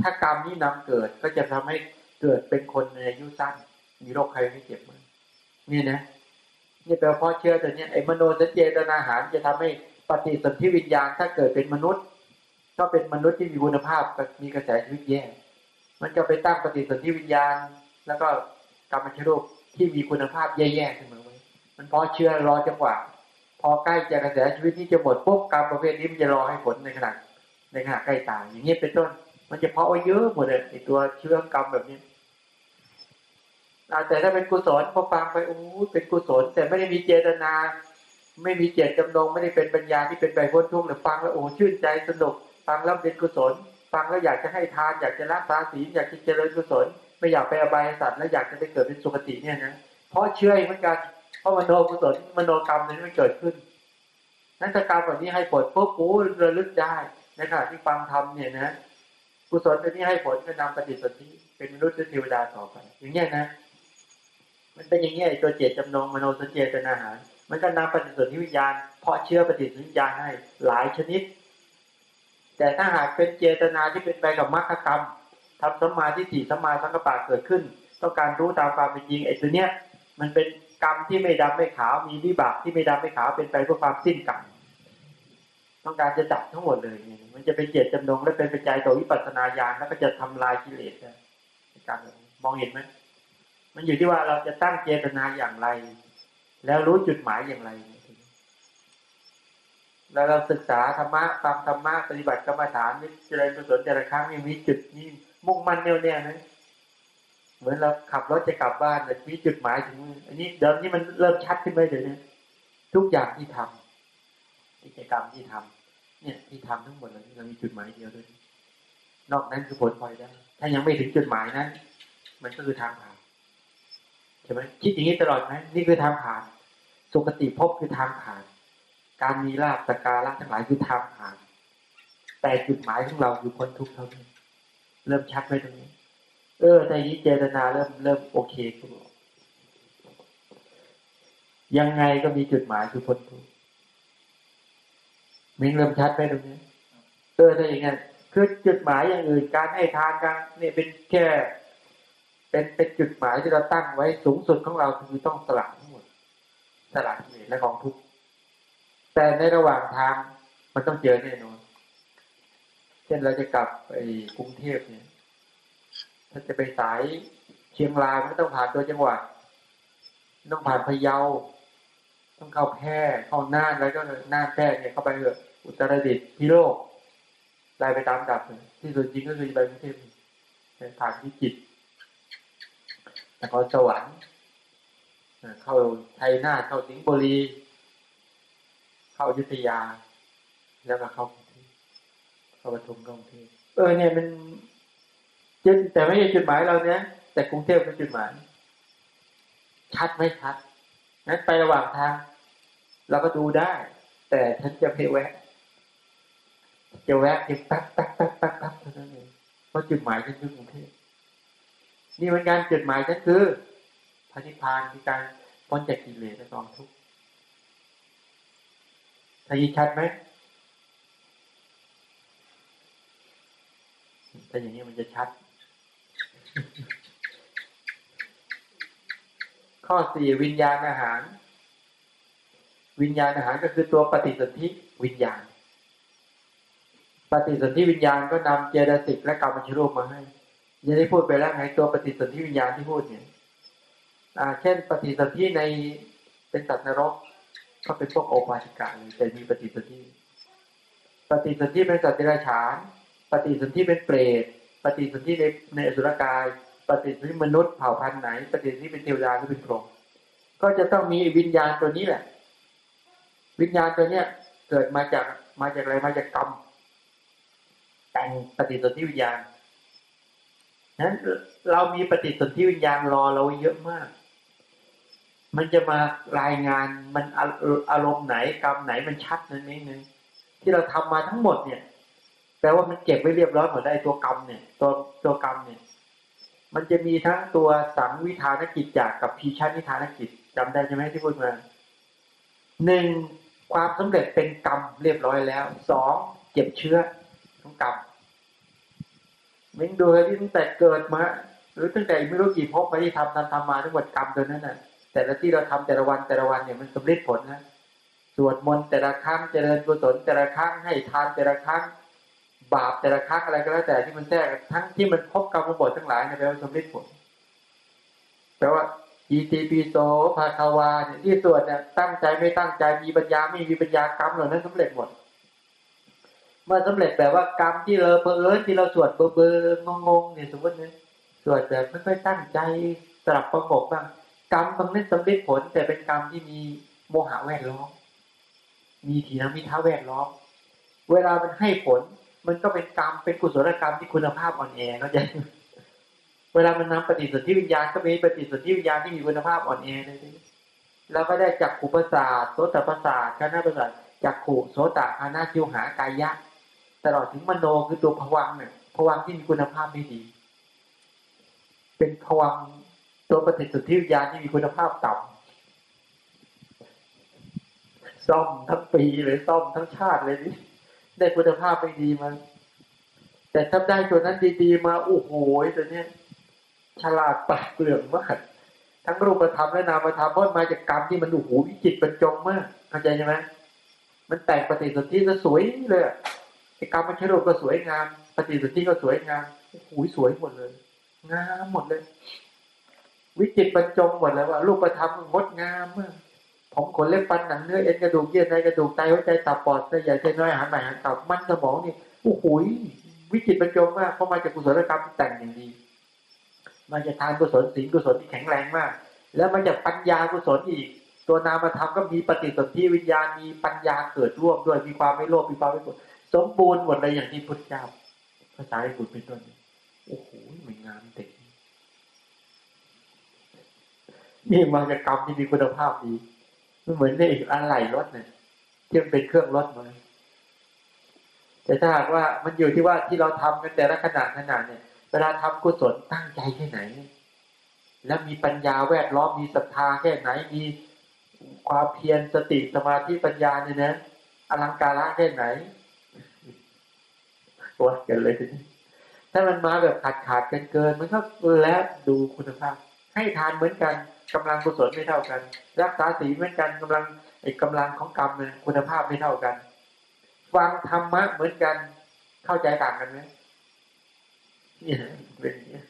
ถ้ากรรมนี้นำเกิดก็จะทำให้เกิดเป็นคนในอายุสั้น มีโรคภัยไม่เจ็บมันนี่นะนี่แปลว่าเพราะเชื่อแต่เนี้ยไอ้มโนสัญเจตนาหารจะทำให้ ปฏิสนธิวิญญาณถ้าเกิดเป็นมนุษย์ ก็เป็นมนุษย์ที่มีคุณภาพมีกระแสชีวิตแย่มันจะไปตั้งปฏิสนธิวิญญาณ แล้วก็กรรมชรูปที่มีคุณภาพแย่ๆเสมอไว้มันเพราะเชื่อรอจังหวะพอใกล้จะกระแสชีวิตนี้จะหมดปุ๊บกรรมประเภทนี้มันจะรอให้ผลในขณะในขณะใกล้ตายอย่างนี้เป็นต้น มันจะเพาะไว้เยอะหมดเลยไอตัวเชื่อกรรมแบบนี้แต่ถ้าเป็นกุศลพอฟังไปโอ้เป็นกุศลแต่ไม่ได้มีเจตนา ไม่มีเจตจำนงไม่ได้เป็นปัญญาที่เป็นไปพ้นทุกข์หรือฟังแล้วโอ้ชื่นใจสนุก ฟังแล้วเป็นกุศล ฟังแล้วอยากจะให้ทานอยากจะรักษาศีลอยากจะเจริญกุศล ไม่อยากไปอบายสัตว์แล้วอยากจะไปเกิดเป็นสุคติเนี่ยนะเพราะเชื่อเหมือนกันเพราะมโนกุศลมโนกรรมนั้นมันเกิดขึ้นนั้นการแบบนี้ให้ผลปุ๊บโอ้ระลึกได้ในขณะที่ฟังธรรมเนี่ยนะกุศลตัวนี้ให้ผลก็นำปฏิสนธิเป็นมนุษย์เทวดาต่อไป อย่างเงี้ยนะ มันเป็นอย่างเงี้ยตัวเจตจำนงมโนสเจตนาหาร มันก็นำปฏิสนธิวิญญาณ เพราะเชื่อปฏิสนธิวิญญาณให้หลายชนิด แต่ถ้าหากเป็นเจตนาที่เป็นไปกับมรรคกรรมทำสมาธิถี่สมาสังกปะเกิดขึ้น ต้องการรู้ตามความเป็นจริงไอ้ตัวเนี้ยมันเป็นกรรมที่ไม่ดำไม่ขาวมีวิบากที่ไม่ดำไม่ขาวเป็นไปเพื่อความสิ้นกรรมต้องการจะดับทั้งหมดเลยเนี่ยมันจะเป็นเจตจำนงและเป็นปัจจัยต่อวิปัสสนาญาณแล้วก็จะทำลายกิเลสการมองเห็นไหมมันอยู่ที่ว่าเราจะตั้งเจตนาอย่างไร แล้วรู้จุดหมายอย่างไรแล้วเราศึกษาธรรมะฟังธรรมะปฏิบัติกรรมฐานนี่เจริญกุศลแต่ละครั้งยังมีจุดนี้มุ่งมั่นแน่วแน่นะเหมือนเราขับรถจะกลับบ้านแต่มีจุดหมายถึง อันนี้เดิมนี้มันเริ่มชัดขึ้นไปเดี๋ยวนี้ทุกอย่างที่ทำกิจกรรมที่ทำเนี่ย ที่ทำทั้งหมดเรามีจุดหมายเดียวด้วยนอกนั้นคือผลพลอยได้ถ้ายังไม่ถึงจุดหมายนั้นมันก็คือทางผ่าน ช่ไหมคิดอย่างนี้ตลอดไหมนี่คือทางผ่าน สุคติภพคือทางผ่าน การมีลาบสการะทั้งหลายคือทางผ่าน แต่จุดหมายของเราอยู่พ้นทุกข์เท่านั้เริ่มชัดไหมตรงนี้ เออในนี้เจตนาเริ่มเริ่มโอเคขึ้นยังไงก็มีจุดหมายคือพ้นทุกข์มิ้งเริ่มชัดไหมตรงนี้ เออถ้าอย่างนั้นคือจุดหมายอย่างอื่นการให้ทานกันนี่ยเป็นแค่ เป็นเป็นจุดหมายที่เราตั้งไว้สูงสุดของเราคือต้องสละทั้งหมดสละกิเลสและของทุกข์แต่ในระหว่างทางมันต้องเจอแน่นอนเช่นเราจะกลับไปกรุงเทพเนี่ยถ้าจะไปสายเชียงรายมันต้องผ่านตัวจังหวัดต้องผ่านพะเยา ต้องเข้าแพร่เข้าน่านแล้วก็น่านแพร่เนี่ยเข้าไปเออุตรดิตถ์พิโลกไล่ไปตามดับที่สุดจริงก็คือไปกรุงเทพผ่านที่จิต นครสวรรค์เข้าไทยนาเข้าสิงห์บุรี เข้ายุธยา แล้วก็เข้ากรุงเทพเข้าปทุมกรุงเทพเออเนี่ยมันจุดแต่ไม่ใช่จุดหมายเราเนี่ยแต่กรุงเทพเป็นจุดหมายชัดไม่ชัดนั้นไประหว่างทางเราก็ดูได้ แต่ฉันจะไม่แวะ จะแวะเพียงแป๊บแป๊บแป๊บแป๊บแป๊บเท่านั้นเองเพราะจุดหมายฉันคือกรุงเทพ นี่เป็นการจุดหมายฉันคือพระนิพพานคือการพ้นจากกิเลสและกองทุกข์ทายชัดไหมถ้าอย่างนี้มันจะชัด ข้อสี่วิญญาณอาหาร วิญญาณอาหารก็คือตัวปฏิสนธิวิญญาณ ปฏิสนธิวิญญาณก็นำเจตสิกและกรรมชรูปมาให้ ยังได้พูดไปแล้วไงตัวปฏิสนธิวิญญาณที่พูดเนี่ยอ่าเช่นปฏิสนธิในเป็นสัตว์นรกก็เป็นพวกโอปาติกะเลยแต่มีปฏิสนธิปฏิสนธิเป็นสัตว์เดรัจฉาน ปฏิสนธิเป็นเปรต ปฏิสนธิในในอสุรกาย ปฏิสนธิมนุษย์เผ่าพันธุ์ไหน ปฏิสนธิเป็นเทวดาหรือเป็นพรหมก็จะต้องมีวิญญาณตัวนี้แหละ วิญญาณตัวเนี้ยเกิดมาจากมาจากอะไรมาจากกรรมแต่งปฏิสนธิวิญญาณ นั้นเรามีปฏิสนธิวิญญาณรอเราเยอะมาก มันจะมารายงานมันอารมณ์ไหนกรรมไหนมันชัดนั่นเองนึงที่เราทำมาทั้งหมดเนี่ยแปลว่ามันเก็บไว้เรียบร้อยหมดได้ตัวกรรมเนี่ย ตัวตัวกรรมเนี่ย มันจะมีทั้งตัวสังวิธานกิจจากกับพีชานิธานกิจจำได้ใช่ไหมที่พูดมาหนึ่งความสำเร็จเป็นกรรมเรียบร้อยแล้วสองเก็บเชื้อของกรรม มิงดูเลยที่ตั้งแต่เกิดมา หรือตั้งแต่ไม่รู้กี่ภพไปที่ทำทำทำมาทั้งหมดกรรมตัวนั้นน่ะ แต่ละที่เราทำแต่ละวันแต่ละวันเนี่ยมันสำเร็จผลนะสวดมนต์แต่ละครั้งเจริญกุศลแต่ละครั้งให้ทานแต่ละครั้งบาปแต่ละครั้งอะไรก็แล้วแต่ที่มันแทรกทั้งที่มันพบกรรมบททั้งหลายเนี่ยแปลว่าสำเร็จผลแปลว่าอีตีปีโสภาคาวาเนี่ยที่สวดเนี่ยตั้งใจไม่ตั้งใจมีปัญญาไม่มีปัญญากรรมเหล่านั้นสำเร็จหมด เมื่อสำเร็จแบบว่ากรรมที่เราเพอที่เราสวดเบอร์เบอร์งงงเนี่ยสมมติเนี่ยสวดแบบไม่ค่อยตั้งใจสลับประกบบ้างกรรมบางนั้นสำเร็จผล แต่เป็นกรรมที่มีโมหะแวดล้อมมีถีนมิท้าแวดล้อมเวลามันให้ผล มันก็เป็นกรรมเป็นกุศลกรรมที่คุณภาพอ่อนแอเข้าใจเวลามันนำปฏิสนธิวิญญาณก็มีปฏิสนธิวิญญาณที่มีคุณภาพอ่อนแอเลยเราก็ได้จักขุประสาทโสตประสาทคณะประสาทจักขุโสตคณะชิวหากายะ ตลอดถึงมโนคือตัวผวังเนี่ยผวังที่มีคุณภาพไม่ดี เป็นผวังตัวปฏิสนธิวิญญาณที่มีคุณภาพต่ำซ่อมทั้งปีเลยซ่อมทั้งชาติเลยนี่ได้คุณภาพไม่ดีมาแต่ถ้าได้ตัวนั้นดีๆมาโอ้โหตัวเนี้ยฉลาดปราดเปรื่องมากทั้งรูปธรรมและนามธรรมเพราะมาจากกรรมที่มันโอ้โหวิจิตบรรจงมากเข้าใจใช่ไหมมันแตกปฏิสนธิแล้วสวยเลย กรรมมันใช้รูปก็สวยงาม ปฏิสนธิก็สวยงามโอ้โหสวยหมดเลย งามหมดเลย วิจิตรบรรจงหมดเลยว่ารูปธรรมงดงามมากผมขนเล็บฟันหนังเนื้อเอ็นกระดูกเยื่อในกระดูกไตหัวใจตับปอดเส้นใหญ่เส้นน้อยอาหารใหม่อาหารเก่ามันสมองนี่โอ้โหวิจิตรบรรจงมากเพราะมาจากกุศลกรรมที่แต่งอย่างดีมันจะทานกุศลศีลกุศลที่แข็งแรงมาก แล้วมันจะปัญญากุศลอีก ตัวนามธรรมก็มีปฏิสนธิวิญญาณมีปัญญาเกิดร่วมด้วยมีความไม่โลภมีความไม่โกรธ สมบูรณ์หมดเลยอย่างที่พุทธเจ้าภาษาญี่ปุ่นเป็นต้นโอ้โหมันงามเด็กนี่มาจากกรรมที่มีคุณภาพดีมันเหมือนในอีกอะไรรถเนี่ยที่เป็นเครื่องรถมาแต่ถ้าหากว่ามันอยู่ที่ว่าที่เราทำกันแต่ละขนาดขนาดเนี่ย เวลาทำกุศลตั้งใจแค่ไหน แล้วมีปัญญาแวดล้อมมีศรัทธาแค่ไหนมีความเพียรสติสมาธิปัญญาเนี่ยนะอลังการะแค่ไหน วัดกันเลย ถ้ามันมาแบบขาดขาดกินเกิน มันก็แล้วดูคุณภาพ ให้ทานเหมือนกันกำลังกุศลไม่เท่ากัน รักษาศีลเหมือนกันกำลังไอ้กำลังของกรรมเนี่ยคุณภาพไม่เท่ากันฟังธรรมะเหมือนกัน เข้าใจต่างกันไหมเนี่ยเป็นอย่างนี้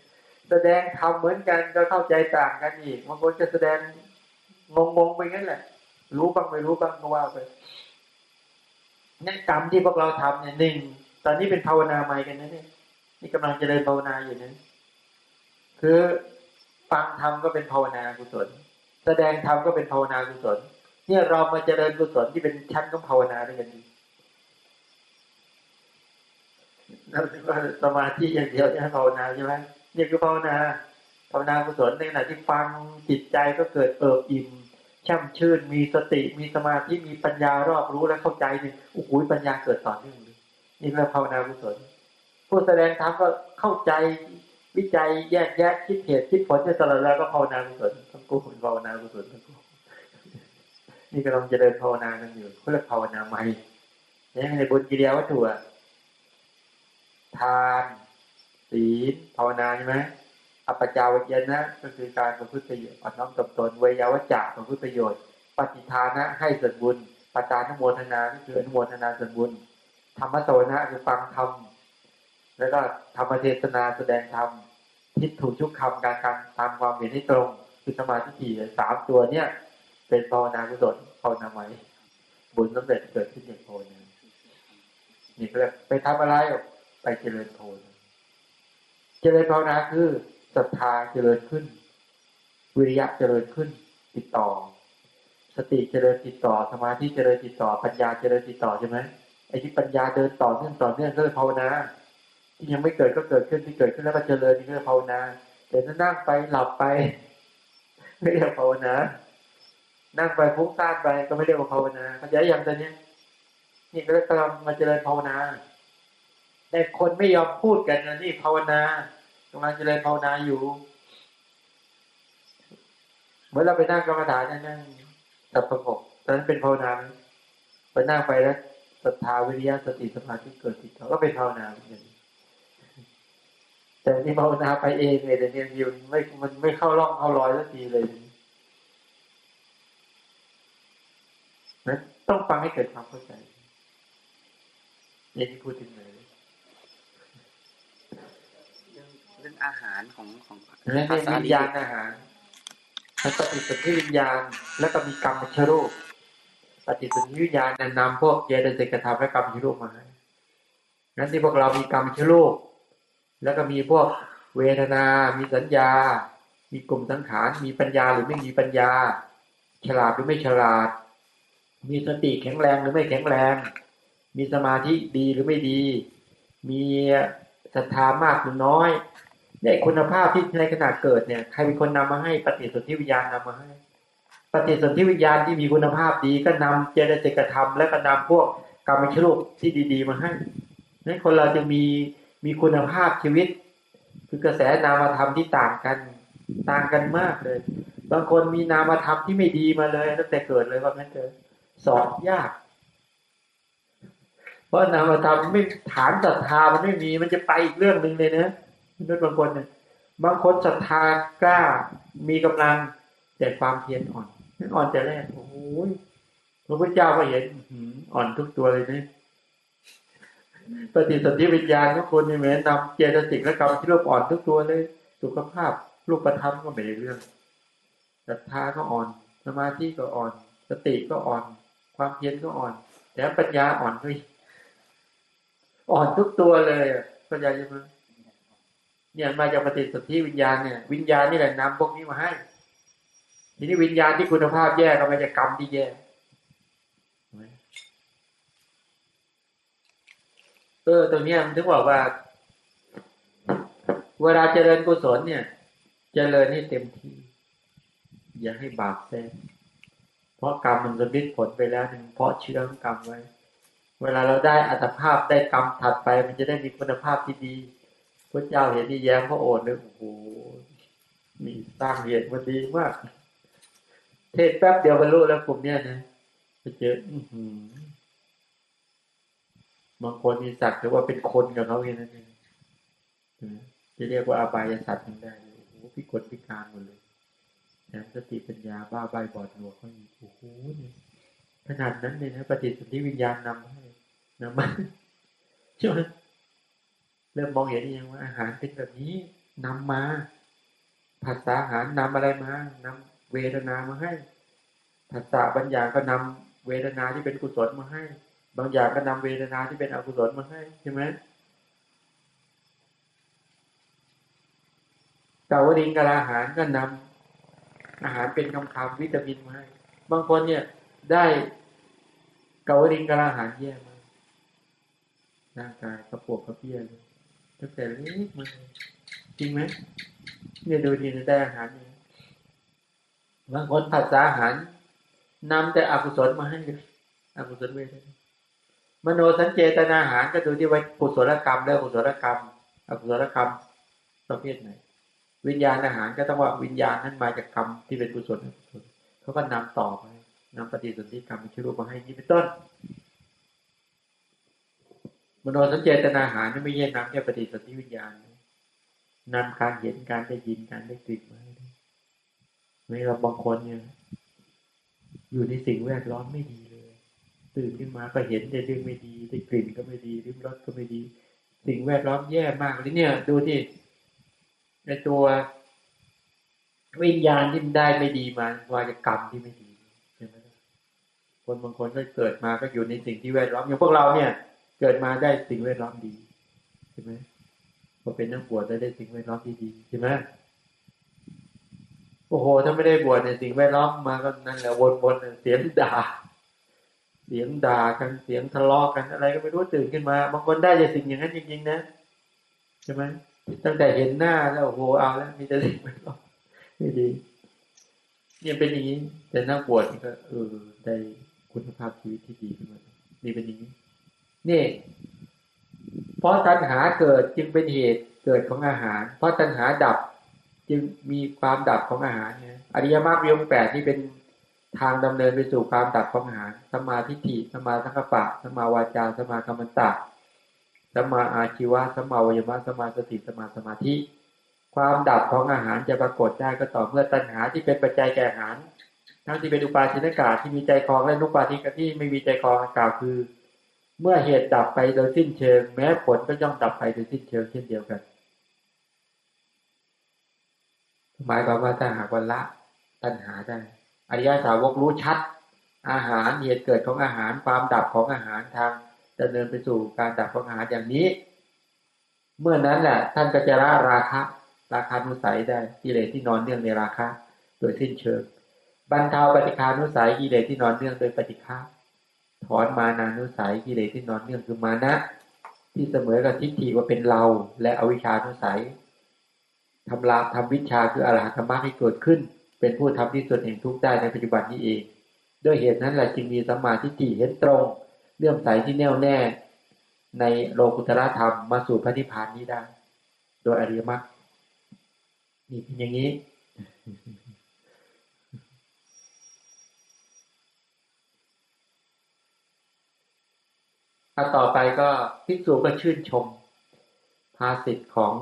แสดงทำเหมือนกันก็เข้าใจต่างกันอีกบางคนจะแสดงงงๆไปงั้นแหละ รู้บ้างไม่รู้บ้างก็ว่าไปนั่นกรรมที่พวกเราทำเนี่ยหนึ่ง อนนี้เป็นภาวนาใหม่กันนะเนี่ยนี่กำลังจะเดินภาวนาอยู่นั้นคือฟังธรรมก็เป็นภาวนากุศล แสดงธรรมก็เป็นภาวนากุศล เนี่ยเรามาเจริญกุศลที่เป็นชั้นของภาวนาด้วยกันดีนั่นคือว่าสมาธิอย่างเดียวจะภาวนาใช่ไหมนี่คือภาวนาภาวนากุศลในขณะที่ฟังจิตใจก็เกิดเอิบอิ่มช่ำชื่น มีสติมีสมาธิมีปัญญารอบรู้และเข้าใจนี่โอ้โหปัญญาเกิดต่อเนื่อง นี่คือภาวนากุศลผู้แสดงธรรมก็เข้าใจวิจัยแยกแยะคิดเหตุคิดผลจะสลับแล้วก็ภาวนากุศลทั้งกู้ภาวนากุศลทั้งกูนี่กำลังจะเดินภาวนากันอยู่เขาเรียกภาวนาใหม่ในบุญกิริยาวัตถุทานศีลภาวนาใช่ไหมอัปจาวเยนะก็คือการประพฤติประโยชน์อน้อมตบตนเวยาวจะประพฤติประโยชน์ ปฏิทานะให้ส่วนบุญปตานุโมทนาก็คืออนุโมทนาส่วนบุญ ธรรมโสนะคือฟังธรรมแล้วก็ธรรมเทศนาแสดงธรรมทิฏถูกชุกคำการการตามความเห็นให้ตรงคือสมาธิถี่สามตัวเนี้ยเป็นภาวนากุศลภาวนาไหมบุญสำเร็จเกิดขึ้นอย่างภาวนานี่ก็เลยไปทำอะไรไปเจริญโพนเจริญภาวนาคือศรัทธาเจริญขึ้น วิริยะเจริญขึ้น ติดต่อ สติเจริญติดต่อสมาธิเจริญติดต่อปัญญาเจริญติดต่อใช่ไหม ไอ้ที่ปัญญาเดินต่อเนื่องต่อเนื่องก็เลยภาวนา ที่ยังไม่เกิดก็เกิดขึ้นที่เกิดขึ้นแล้วก็เจริญนี่ก็ภาวนาแต่ถ้านั่งไปหลับไป ไม่เรียกภาวนา นั่งไปฟุ้งซ่านไปก็ไม่เรียกว่าภาวนาเขาใจอย่างตอนนี้นี่ก็กำลังมาเจริญภาวนา แต่คนไม่ยอมพูดกันนะนี่ภาวนากำลังเจริญภาวนาอยู่เมื่อเราไปนั่งกรรมฐานนั่งสับประกบตอนนั้นเป็นภาวนาไปนั่งไปแล้ว ศรัทธาวิริยะสติสมาธิเกิดติดก็เป็นภาวนาเหมือนกันแต่นี่ภาวนาไปเองเลยแต่เนี่ยมันไม่มันไม่เข้าร่องเข้ารอยสักทีเลยนะต้องฟังให้เกิดความเข้าใจอย่างที่พูดถึงเลยเรื่องอาหารของของเรื่องวิญญาณอาหารมันปฏิสนธิวิญญาณ แล้วก็มีกรรมชรูป ปฏิสนธิวิญญาณนำพวกเจตสิกธรรมและกรรมชรูปมาให้นั้นที่พวกเรามีกรรมชรูปแล้วก็มีพวกเวทนา มีสัญญา มีกลุ่มสังขาร มีปัญญาหรือไม่มีปัญญา ฉลาดหรือไม่ฉลาด มีสติแข็งแรงหรือไม่แข็งแรง มีสมาธิดีหรือไม่ดี มีศรัทธามากหรือน้อยเนี่ยคุณภาพที่ในขณะเกิดเนี่ย ใครเป็นคนนำมาให้ปฏิสนธิวิญญาณนำมาให้ ปฏิสนธิวิญญาณที่มีคุณภาพดีก็นำเจตสิกธรรมและก็นำพวกกรรมชรูปที่ดีๆมาให้นั้นคนเราจะมีมีคุณภาพชีวิต คือกระแสนามธรรมที่ต่างกันต่างกันมากเลย บางคนมีนามธรรมที่ไม่ดีมาเลยตั้งแต่เกิดเลยว่างั้นเถอะสอบยาก เพราะนามธรรมไม่ฐานศรัทธามันไม่มีมันจะไปอีกเรื่องหนึ่งเลยนะมนุษย์บางคนเนี่ยบางคนศรัทธากล้ามีกำลังแต่ความเพียรอ่อน อ่อนแต่แรก โอ้โหพระพุทธเจ้าก็เห็นอ่อนทุกตัวเลยนะปฏิสนธิวิญญาณทุกคนนี่เหมือนนำเจตสิกและกรรมที่รูปอ่อนทุกตัวเลย สุขภาพรูปธรรมก็ไม่ได้เรื่องศรัทธาก็อ่อน สมาธิก็อ่อน สติก็อ่อน ความเพียรก็อ่อน แต่ปัญญาอ่อนด้วยอ่อนทุกตัวเลยปัญญาใช่ไหมเนี่ยมาจากปฏิสนธิวิญญาณเนี่ย วิญญาณนี่แหละนำพวกนี้มาให้ ทีนี้วิญญาณที่คุณภาพแย่ก็มาจากกรรมที่แย่เออตรงนี้มันถึงบอกว่า เวลาเจริญกุศลเนี่ย เจริญให้เต็มที่ อย่าให้บาปแทรกเพราะกรรมมันจะมิดผลไปแล้วหนึ่งเพราะเชื้อกรรมไว้ เวลาเราได้อัตภาพได้กรรมถัดไป มันจะได้มีคุณภาพที่ดีพระเจ้าเห็นนี่แย้มพระโอษฐ์เลยโอ้โหมีสร้างเหตุมันดีมาก เทศแป๊บเดียวบรรลุแล้วกลุ่มเนี้ยนะไปเจอบางคนมีสัตว์หรือว่าเป็นคนกับเขาแค่นั้นเองจะเรียกว่าอาบายสัตว์ยังได้โอ้โหพิกลพิการหมดเลยแถมสติปัญญาบ้าใบบอดหนวกเขาอีกโอ้โหเนี่ยขนาดนั้นเลยนะปฏิสนธิวิญญาณนำให้นำมาใช่ไหมเริ่มมองเห็นยังว่าอาหารเป็นแบบนี้นำมาภาษาอาหารนำอะไรมานำ เวทนามาให้ภาษาบางอย่างก็นำเวทนาที่เป็นกุศลมาให้ บางอย่างก็นำเวทนาที่เป็นอกุศลมาให้ใช่ไหมกาวดินกะลาอาหารก็นำอาหารเป็นคำคำวิตามินมาให้ บางคนเนี่ยได้กาวดินกะลาอาหารแย่มากร่างกายกระปวกกระเพี้ยเลยตั้งแต่เล็กมาจริงไหมเนี่ยดูดีได้อาหารเนี่ย บางคนผัดสาหารนำแต่อกุศลมาให้อกุศลเวทมโนสัญเจตนาอาหารก็ดูที่ว่ากุศลกรรมแล้วกุศลกรรม อกุศลกรรมประเภทไหน วิญญาณอาหารก็ต้องว่าวิญญาณนั้นมาจากกรรมที่เป็นกุศลเขาก็นำต่อไปนำปฏิสนธิกรรมชิรูปมาให้นี่เป็นต้น มโนสัญเจตนาหารนี่ไม่ใช่นำแค่ปฏิสนธิวิญญาณนำการเห็นการได้ยินการได้กลิ่นมาให้ ไม่เราบางคนเนี่ยอยู่ในสิ่งแวดล้อมไม่ดีเลย ตื่นขึ้นมาก็เห็นแต่เรื่องไม่ดีได้กลิ่นก็ไม่ดีริมรสก็ไม่ดี สิ่งแวดล้อมแย่มากเลยเนี่ย ดูที่ในตัววิญญาณที่มันได้ไม่ดีมาว่าจะกรรมที่ไม่ดีใช่ไหมคนบางคนก็เกิดมาก็อยู่ในสิ่งที่แวดล้อมอย่างพวกเราเนี่ย เกิดมาได้สิ่งแวดล้อมดีใช่ไหมพอเป็นนักบวชได้ได้สิ่งแวดล้อมที่ดีใช่ไหม โอ้โห ถ้าไม่ได้บวชในสิ่งแวดล้อมมาก็นั่นแหละวนๆเสียงด่า เสียงด่ากันเสียงทะเลาะกันอะไรก็ไม่รู้ตื่นขึ้นมา บางคนได้จากสิ่งอย่างนั้นจริงๆนะใช่ไหมตั้งแต่เห็นหน้าแล้วโอ้โหเอาแล้วมีแต่สิ่งแวดล้อมไม่ดีเนี่ยเป็นอย่างนี้แต่นักบวชก็เออได้คุณภาพชีวิตที่ดีขึ้นมานี่เป็นอย่างนี้นี่เพราะตัณหาเกิดจึงเป็นเหตุเกิดของอาหาร เพราะตัณหาดับ จึงมีความดับของอาหารอริยมรรคยงแปดที่เป็นทางดำเนินไปสู่ความดับของอาหารสมาธิฏฐิสมาสังกปะสมาวาจาสมากรรมตะสมาอาชีวะสมาวิมะสมาสติสมาสมาธิ ความดับของอาหารจะปรากฏได้ก็ต่อเมื่อตัณหาที่เป็นปัจจัยแก่อาหาร ทั้งที่เป็นอุปาชินกาที่มีใจคลองและนุปาทิกที่ไม่มีใจคลองกล่าวคือ เมื่อเหตุดับไปโดยสิ้นเชิง แม้ผลก็ย่อมดับไปโดยสิ้นเชิงเช่นเดียวกัน หมายความว่าถ้าหากวันละตัณหาได้อริยสาวกรู้ชัด อาหารเหตุเกิดของอาหารความดับของอาหารทางดำเนินไปสู่การดับของอาหารอย่างนี้ เมื่อนั้นแหละท่านก็จะละราคะ ราคานุสัยได้กิเลสที่นอนเนื่องในราคะ โดยสิ้นเชิงบรรเทาปฏิคานุสัยกิเลสที่นอนเนื่องโดยปฏิฆาถอนมานานุสัยกิเลสที่นอนเนื่องคือมานะ ที่เสมอกับทิฏฐิว่าเป็นเรา และอวิชชาทุสัย ทำลาทำวิชาคืออรหัตธรรมให้เกิดขึ้น เป็นผู้ทำที่สุดแห่งทุกได้ในปัจจุบันนี้เอง ด้วยเหตุนั้นแหละจึงมีสัมมาทิฏฐิเห็นตรงเรื่องใสที่แน่วแน่ ในโลกุตระธรรมมาสู่พระนิพพานนี้ได้ โดยอริยมรรคนี่เป็นอย่างนี้ถ้าต่อไปก็พิสูจก็ชื่นชมภาสิทธิ์ของ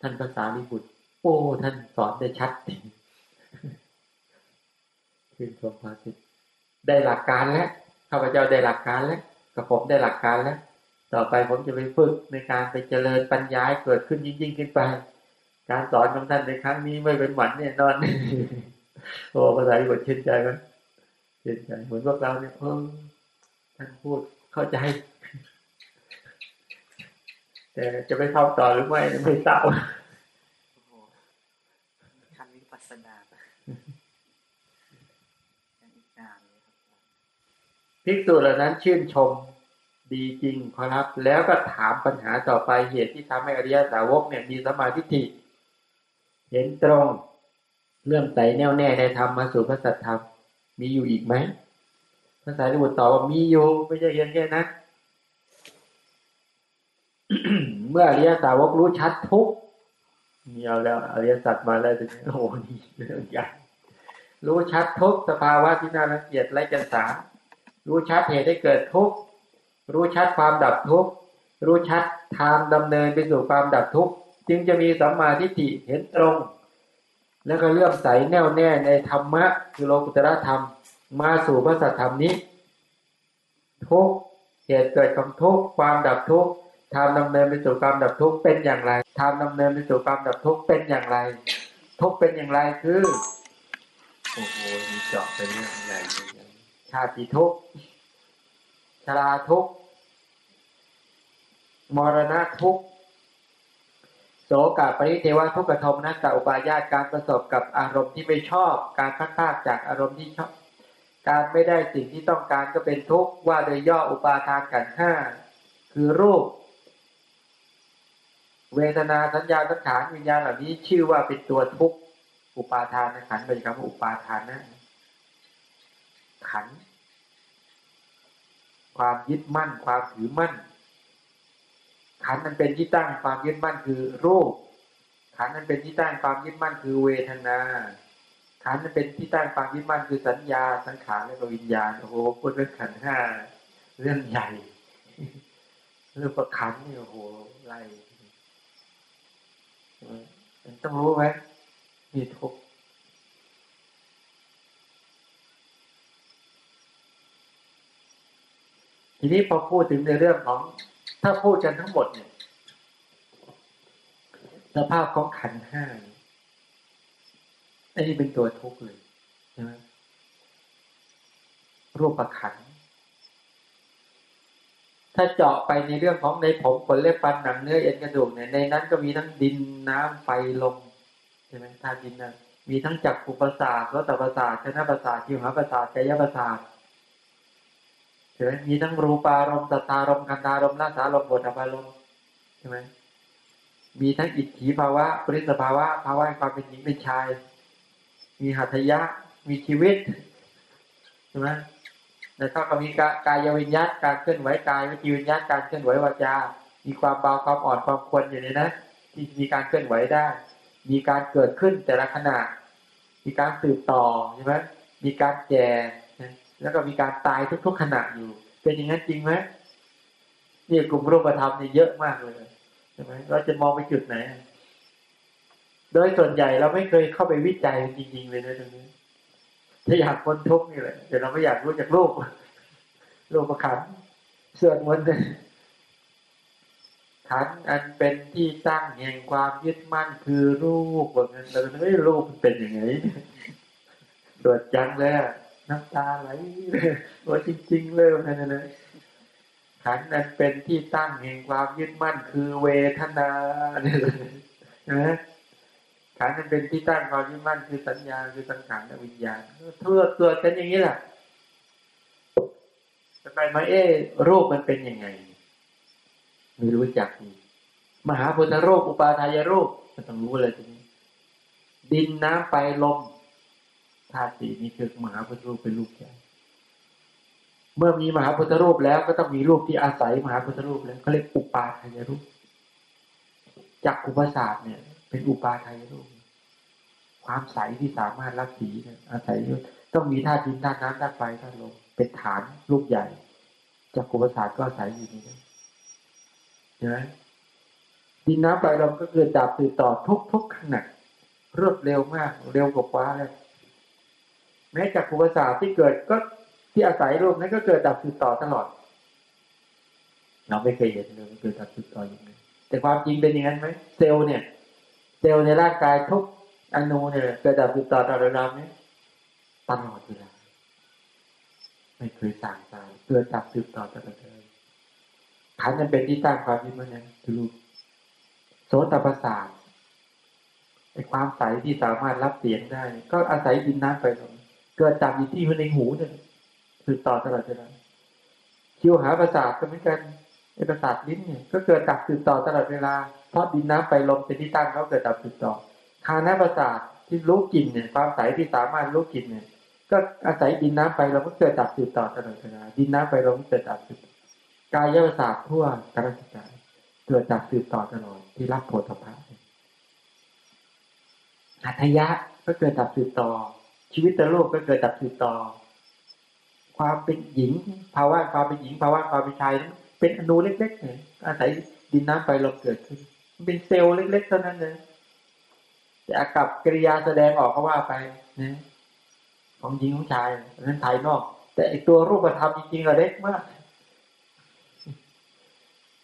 ท่านภาษาลิบุตรโอ้ท่านสอนได้ชัดชื่นชมภาสิทธิ์ได้หลักการแล้วข้าพเจ้าได้หลักการแล้วกับผมได้หลักการแล้ว ต่อไปผมจะไปฝึกในการไปเจริญปัญญาเกิดขึ้นยิ่งยิ่งขึ้นไป การสอนของท่านในครั้งนี้ไม่เป็นหวันเนี่ยนอนโอ้ภาษาลิบุตรชื่นใจไหมชื่นใจเหมือนพวกเราเนี่ยเออท่านพูดเข้าใจ จะไปเข้าต่อหรือไม่ไม่ทราบคันวิปัสสนาภิกษุเหล่านั้นชื่นชมดีจริงครับ แล้วก็ถามปัญหาต่อไปเหตุที่ทำให้อริยสาวกเนี่ยมีสมาธิิเห็นตรงเรื่องใสแน่วแน่ในธรรมมาสู่พระสัทธรรมมีอยู่อีกไหมพระสารีบุตรตอบว่ามีอยู่ไม่ใช่เพียงแค่นั้น เมื่ออริยสาวกรู้ชัดทุกมีเอาแล้วอริยสัจมาแล้วถึงโอ้นี่เรื่องใหญ่รู้ชัดทุกสภาวะที่น่ารังเกียจไรกันสารู้ชัดเหตุให้เกิดทุกรู้ชัดความดับทุกรู้ชัดทางดำเนินไปสู่ความดับทุกจึงจะมีสัมมาทิฏฐิเห็นตรง แล้วก็เลื่อมใสแน่วแน่ในธรรมะคือโลกุตระธรรม มาสู่พระสัทธรรมนี้ ทุกเหตุเกิดของทุกความดับทุก ทางดำเนินไปสู่ความดับทุกข์เป็นอย่างไรทางดำเนินไปสู่ความดับทุกข์เป็นอย่างไร ทุกข์เป็นอย่างไรคือโอ้โหมีเจาะเป็นเรื่องใหญ่ชาติทุกข์ชราทุกข์มรณะทุกข์โสกปริเทวทุกขโทมนัสอุปายาตการประสบกับอารมณ์ที่ไม่ชอบ การพัดพาจากอารมณ์ที่ชอบ การไม่ได้สิ่งที่ต้องการก็เป็นทุกข์ว่าโดยย่ออุปาทานกันห้าคือรูป เวทนาสัญญาสังขารวิญญาณเหล่านี้ ชื่อว่าเป็นตัวทุกข์อุปาทานขันเป็นคำว่าอุปาทานนะขัน ความยึดมั่น ความถือมั่น ขันมันเป็นที่ตั้งความยึดมั่นคือรูป ขันมันเป็นที่ตั้งความยึดมั่นคือเวทนา ขันมันเป็นที่ตั้งความยึดมั่นคือสัญญาสังขารและวิญญาณโอ้โหพูดเรื่องขันห้าเรื่องใหญ่เรื่องประขันนี่โอ้โหไล่ ต้องรู้ไหมมีทุกทีนี้พอพูดถึงในเรื่องของ ถ้าพูดกันทั้งหมดเนี่ยสภาพของขันห้าอันนี้เป็นตัวทุกข์เลยใช่ไหมรูปประขัน ถ้าเจาะไปในเรื่องของในผมขนเล็บฟันหนังเนื้อเอ็นกระดูกเนี่ยในนั้นก็มีทั้งดินน้ำไฟลมใช่ไหมธาตุดินนั้นมีทั้งจักรุประสาทรสประสาทชนะประสาทจิวหาประสาทกายประสาทใช่ไหมมีทั้งรูปารมณ์ตตารมณ์กันตารมณ์นาสารมณ์บทอารมณ์ใช่ไหมมีทั้งอิทธิภาวะปริสภาวะภาวะความเป็นหญิงเป็นชาย มีหัตถยะมีชีวิตใช่ไหม แล้วก็มีกายวิญญาตการเคลื่อนไหวกายวิจิวิญญาตการเคลื่อนไหววาจา มีความเบาความอ่อนความควรอยู่ในนั้นที่มีการเคลื่อนไหวได้ มีการเกิดขึ้นแต่ละขณะ มีการสืบต่อใช่ไหมมีการแก่แล้วก็มีการตายทุกๆขณะอยู่ เป็นอย่างนั้นจริงไหมนี่กลุ่มรูปธรรมนี่เยอะมากเลยใช่ไหมเราจะมองไปจุดไหน โดยส่วนใหญ่เราไม่เคยเข้าไปวิจัยจริงๆเลยนะตรงนี้ ถ้าอยากพ้นทุกข์นี่แหละแต่เราไม่อยากรู้จากโลกโลกประขันเสื่อมมันขันอันเป็นที่ตั้งแห่งความยึดมั่นคือรูปว่างั้นแต่ไม่รูปเป็นย่างไงตรวจจังแล้วน้ำตาไหลว่าจริง ๆ เลยนั่นนะขันอันเป็นที่ตั้งแห่งความยึดมั่นคือเวทนาเนี่ยนะ ขันมันเป็นที่ตั้งความยึดมั่นคือสัญญาคือสังขารและวิญญาณเพื่อเกิดเป็นอย่างนี้แหละจะไปมาเอ๊รูปมันเป็นยังไง ไม่รู้จักอีมหาพุทธโรูปอุปาทายโรูปก็ต้องรู้เลยทีนี้ ดินน้ำไฟลมธาตุสี่นี้คือมหาพุทธรูปเป็นรูปใหญ่เมื่อมีมหาพุทธรูปแล้วก็ต้องมีรูปที่อาศัยมหาพุทธรูปแล้วเขาเรียกอุปาทายรูปจักขุปศาสตร์เนี่ย เป็นอุปาทายรูปความใสที่สามารถรับสีเนี่ยอาศัยต้องมีธาตุดินธาตุน้ำธาตุไฟธาตุลมเป็นฐานรูปใหญ่จักขุปศาสตร์ก็อาศัยอยู่นี่นะใช่ไหมดินน้ำไฟลมก็เกิดดับตื่นต่อทุกทุกขณะรวดเร็วมากเร็วกว่าฟ้าเลยแม้จากขุปศาสตร์ที่เกิดก็ที่อาศัยรูปนั้นก็เกิดดับสืบต่อตลอด เราไม่เคยเห็นเลยมันเกิดดับสืบต่ออย่างนี้แต่ความจริงเป็นอย่างนั้นไหมเซลล์เนี่ย เซลล์ในร่างกายทุกอนูเนี่ยเกิดดับสืบต่อตลอดเวลาไหมตลอดเวลาไม่เคยต่างกันเกิดดับสืบต่อตลอดเลยขันมันเป็นที่ตั้งความยึดมั่นนั้นคือรูปโสตประสาทไอความใสที่สามารถรับเสียงได้ ก็อาศัยดินน้ำไปลมเกิดดับอยู่ที่ในหูเนี่ยสืบต่อตลอดเวลาคิวหาประสาทก็เหมือนกันไอประสาทลิ้นเนี่ยก็เกิดดับสืบต่อตลอดเวลา เพราะดินน้ำไปลมเป็นที่ตั้งเขาเกิดดับสืบต่อคานาประสาทที่รู้กลิ่นเนี่ยความใสที่สามารถรู้กลิ่นเนี่ย ก็อาศัยดินน้ำไปลมก็เกิดดับสืบต่อตลอดเวลาดินน้ำไปลมเกิดดับสืบกายประสาททั่วกระสิกายเกิดดับสืบต่อตลอดที่รับโพธิภาพอัธยะก็เกิดดับสืบต่อ ชีวิตโลกก็เกิดดับสืบต่อ ความเป็นหญิง ภาวะความเป็นหญิงภาวะความเป็นชาย เป็นอนูเล็กๆเนี่ยอาศัยดินน้ำไฟลมเกิดขึ้น เป็นเซลล์เล็กๆเท่านั้นเลยแต่กับกิริยาแสดงออกก็ว่าไปนะของหญิงของชายนั้นภายนอก แต่อีกตัวรูปธรรมจริงๆก็เล็กมาก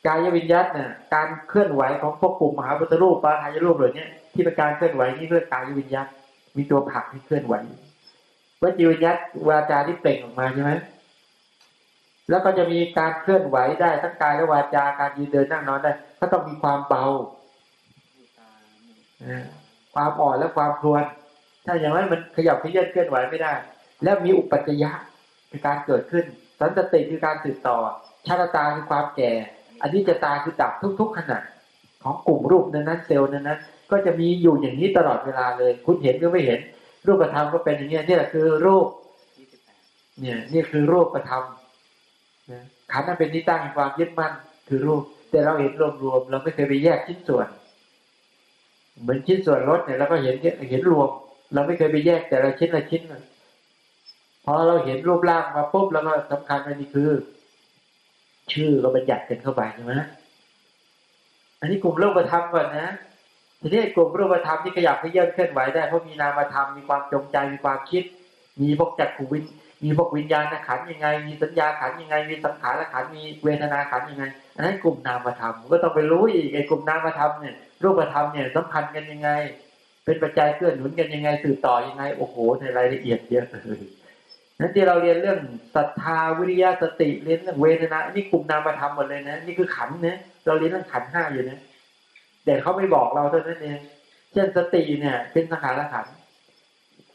กายวิญญาณเนี่ยการเคลื่อนไหวของพวกกลุ่มมหาพุทธรูปปาทายรูปเหล่านี้ที่เป็นการเคลื่อนไหวนี่เรียกกายวิญญาณมีตัวผักที่เคลื่อนไหววจีวิญญาตวาจาที่เปล่งออกมาใช่ไหมแล้วก็จะมีการเคลื่อนไหวได้ทั้งกายและวาจาการยืนเดินนั่งนอนได้ ก็ต้องมีความเบาความอ่อนและความพลวน ถ้าอย่างนั้นมันขยับขยื่นเคลื่อนไหวไม่ได้ แล้วมีอุปัจยะคือการเกิดขึ้น สันตติคือการสืบต่อ ชาตตาคือความแก่ อันนี้จะตาคือดับทุก ๆ ขณะของกลุ่มรูปนั้นเซลล์นั้นก็จะมีอยู่อย่างนี้ตลอดเวลาเลย คุณเห็นหรือไม่เห็น รูปธรรมก็เป็นอย่างนี้นี่แหละคือรูปเนี่ยนี่คือรูปธรรมขันนั้นเป็นที่ตั้งแห่งความยึดมั่นคือรูป แต่เราเห็นรวมๆเราไม่เคยไปแยกชิ้นส่วน เหมือนชิ้นส่วนรถเนี่ยเราก็เห็นเห็นรวม เราไม่เคยไปแยกแต่ละชิ้นละชิ้นพอเราเห็นรูปร่างมาปุ๊บแล้วก็สำคัญอันนี้คือ ชื่อเราบัญญัติกันเข้าไปใช่ไหมอันนี้กลุ่มโลกธรรมก่อนนะทีนี้กลุ่มรูปธรรมที่ขยับขยื่นเคลื่อนไหวได้เพราะมีนามธรรมมีความจงใจมีความคิด มีพวกจักรวิน มีพวกวิญญาณขันยังไง มีสัญญาขันยังไง มีสังขารขันมีเวทนาขันยังไง อันนั้นกลุ่มนามธรรมก็ต้องไปรู้อีกไอ้กลุ่มนามธรรมเนี่ยรูปธรรมเนี่ยสัมพันธ์กันยังไง เป็นปัจจัยเกื้อหนุนกันยังไงสืบต่อยังไง โอ้โหในรายละเอียดเยอะเลยนั้นที่เราเรียนเรื่องศรัทธาวิริยะสติเรียนเรื่องเวทนา นี่กลุ่มนามธรรมหมดเลยนะนี่คือขันเนี่ยเราเรียนเรื่องขันห้าอยู่นะแต่เขาไม่บอกเราเท่านั้นเองเช่นสติเนี่ย เป็นสังขารขัน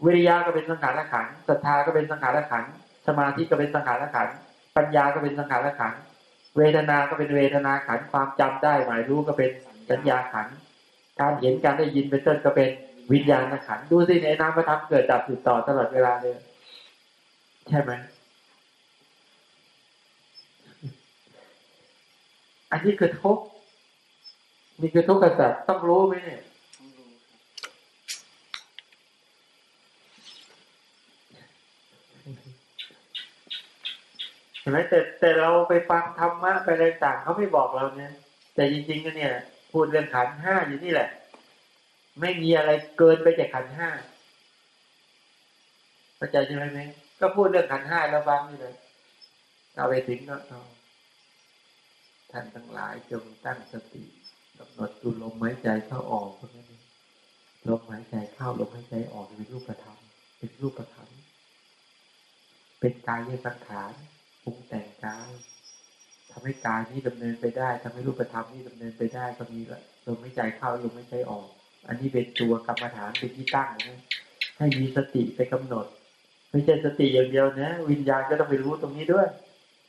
วิริยะก็เป็นสังขารขันศรัทธาก็เป็นสังขารขันสมาธิก็เป็นสังขารขันปัญญาก็เป็นสังขารขันเวทนา ก็เป็นเวทนาขันความจำได้หมายรู้ก็เป็นสัญญาขันการเห็นการได้ยินเป็นต้นก็เป็นวิญญาณขันดูสิในนามธรรมเกิดดับติดต่อตลอดเวลาเลย ใช่ไหมอันนี้คือทุกนี่คือทุกข์กษัตริย์ต้องรู้ไหมเนี่ย เห็นไหมแต่แต่เราไปฟังธรรมะไปอะไรต่างเขาไม่บอกเราเนี่ย แต่จริงๆก็เนี่ย พูดเรื่องขันห้าอยู่นี่แหละ ไม่มีอะไรเกินไปจากขันห้าเข้าใจใช่ไหมไหมก็พูดเรื่องขันห้าแล้วฟังนี่เลยเอาไปถึงก็ท่านทั้งหลายจงตั้งสติกำหนดดูลมหายใจเข้าออกเพราะนั้นลมหายใจเข้าลมหายใจออกเป็นรูปธรรมเป็นรูปธรรมเป็นกายสังขาร รุงแต่งกายทำให้กายนี้ดำเนินไปได้ทำให้รูปธรรมนี้ดำเนินไปได้ก็มีละลมหายใจเข้าลมหายใจออก อันนี้เป็นตัวกรรมฐานเป็นที่ตั้งนะให้มีสติไปกำหนด ไม่ใช่สติอย่างเดียวนะ วิญญาณก็ต้องไปรู้ตรงนี้ด้วย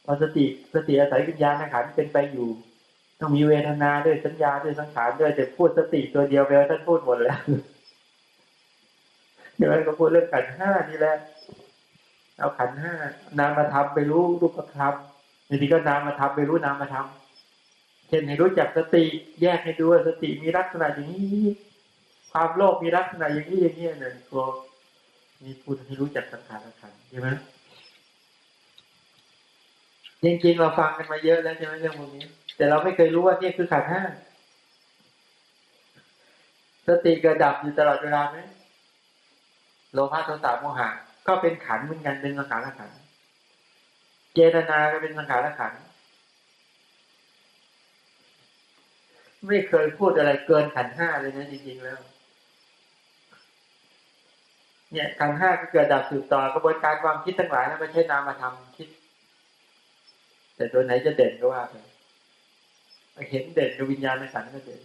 พอสติสติอาศัยวิญญาณนะขันเป็นไปอยู่ ต้องมีเวทนาด้วยสัญญาด้วยสังขารด้วยแต่พูดสติตัวเดียวไปแล้วท่านพูดหมดแล้วเดี๋ยวก็พูดเรื่องขันธ์ห้านี่แหละ เอาขันห้านามธรรมไปรู้รูปธรรมบางทีก็นามธรรมไปรู้นามธรรมเช่นให้รู้จักสติแยกให้ดูว่าสติมีลักษณะอย่างนี้ ความโลภมีลักษณะอย่างนี้อย่างนี้เนี่ยตัวมีพูดให้รู้จักสังขารขันธ์ใช่ไหมจริงๆเราฟังกันมาเยอะแล้วใช่ไหมเรื่องพวกนี้ แต่เราไม่เคยรู้ว่านี่คือขันห้าสติกิดดับอยู่ตลอดเวลาไหมโลภะโทสะโมหะ ก็เป็นขันเหมือนกันเป็นสังขารขันเจตนาก็เป็นสังขารขันไม่เคยพูดอะไรเกินขันห้าเลยนะจริงๆแล้ว เนี่ยขันห้าก็เกิดดับสืบต่อกระบวนการความคิดทั้งหลายแล้วไม่ใช่นามธรรมคิด แต่ตัวไหนจะเด่นก็ว่าไปเห็นเด่นกับวิญญาณในขันก็เด่น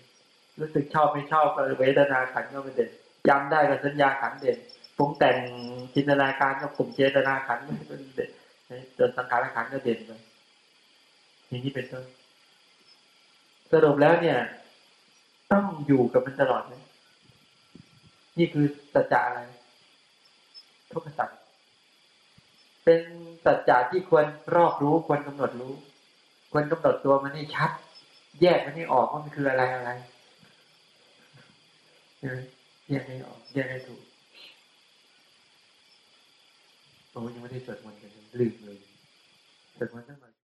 รู้สึกชอบไม่ชอบก็เวทนาขันก็เป็นเด่นจำได้กับสัญญาขันเด่น ปรุงแต่งจินตนาการกับกลุ่มเจตนาขันธ์ก็เป็นเด่นจนสังขารขันก็เด่นไปอย่างนี้เป็นต้นสรุปแล้วเนี่ย ต้องอยู่กับมันตลอดนะนี่คือสัจจะอะไรทุกขสัจเป็นสัจจะที่ควรรอบรู้ควรกำหนดรู้ ควรกำหนดตัวมันให้ชัด แยกมันให้ออกว่ามันคืออะไรอะไรใช่ไหมแยกให้ออกแยกให้ถูก โอ้ยังไม่ได้สวดมนต์กันลยลืมเลยสวดมนต์ตั้งแต่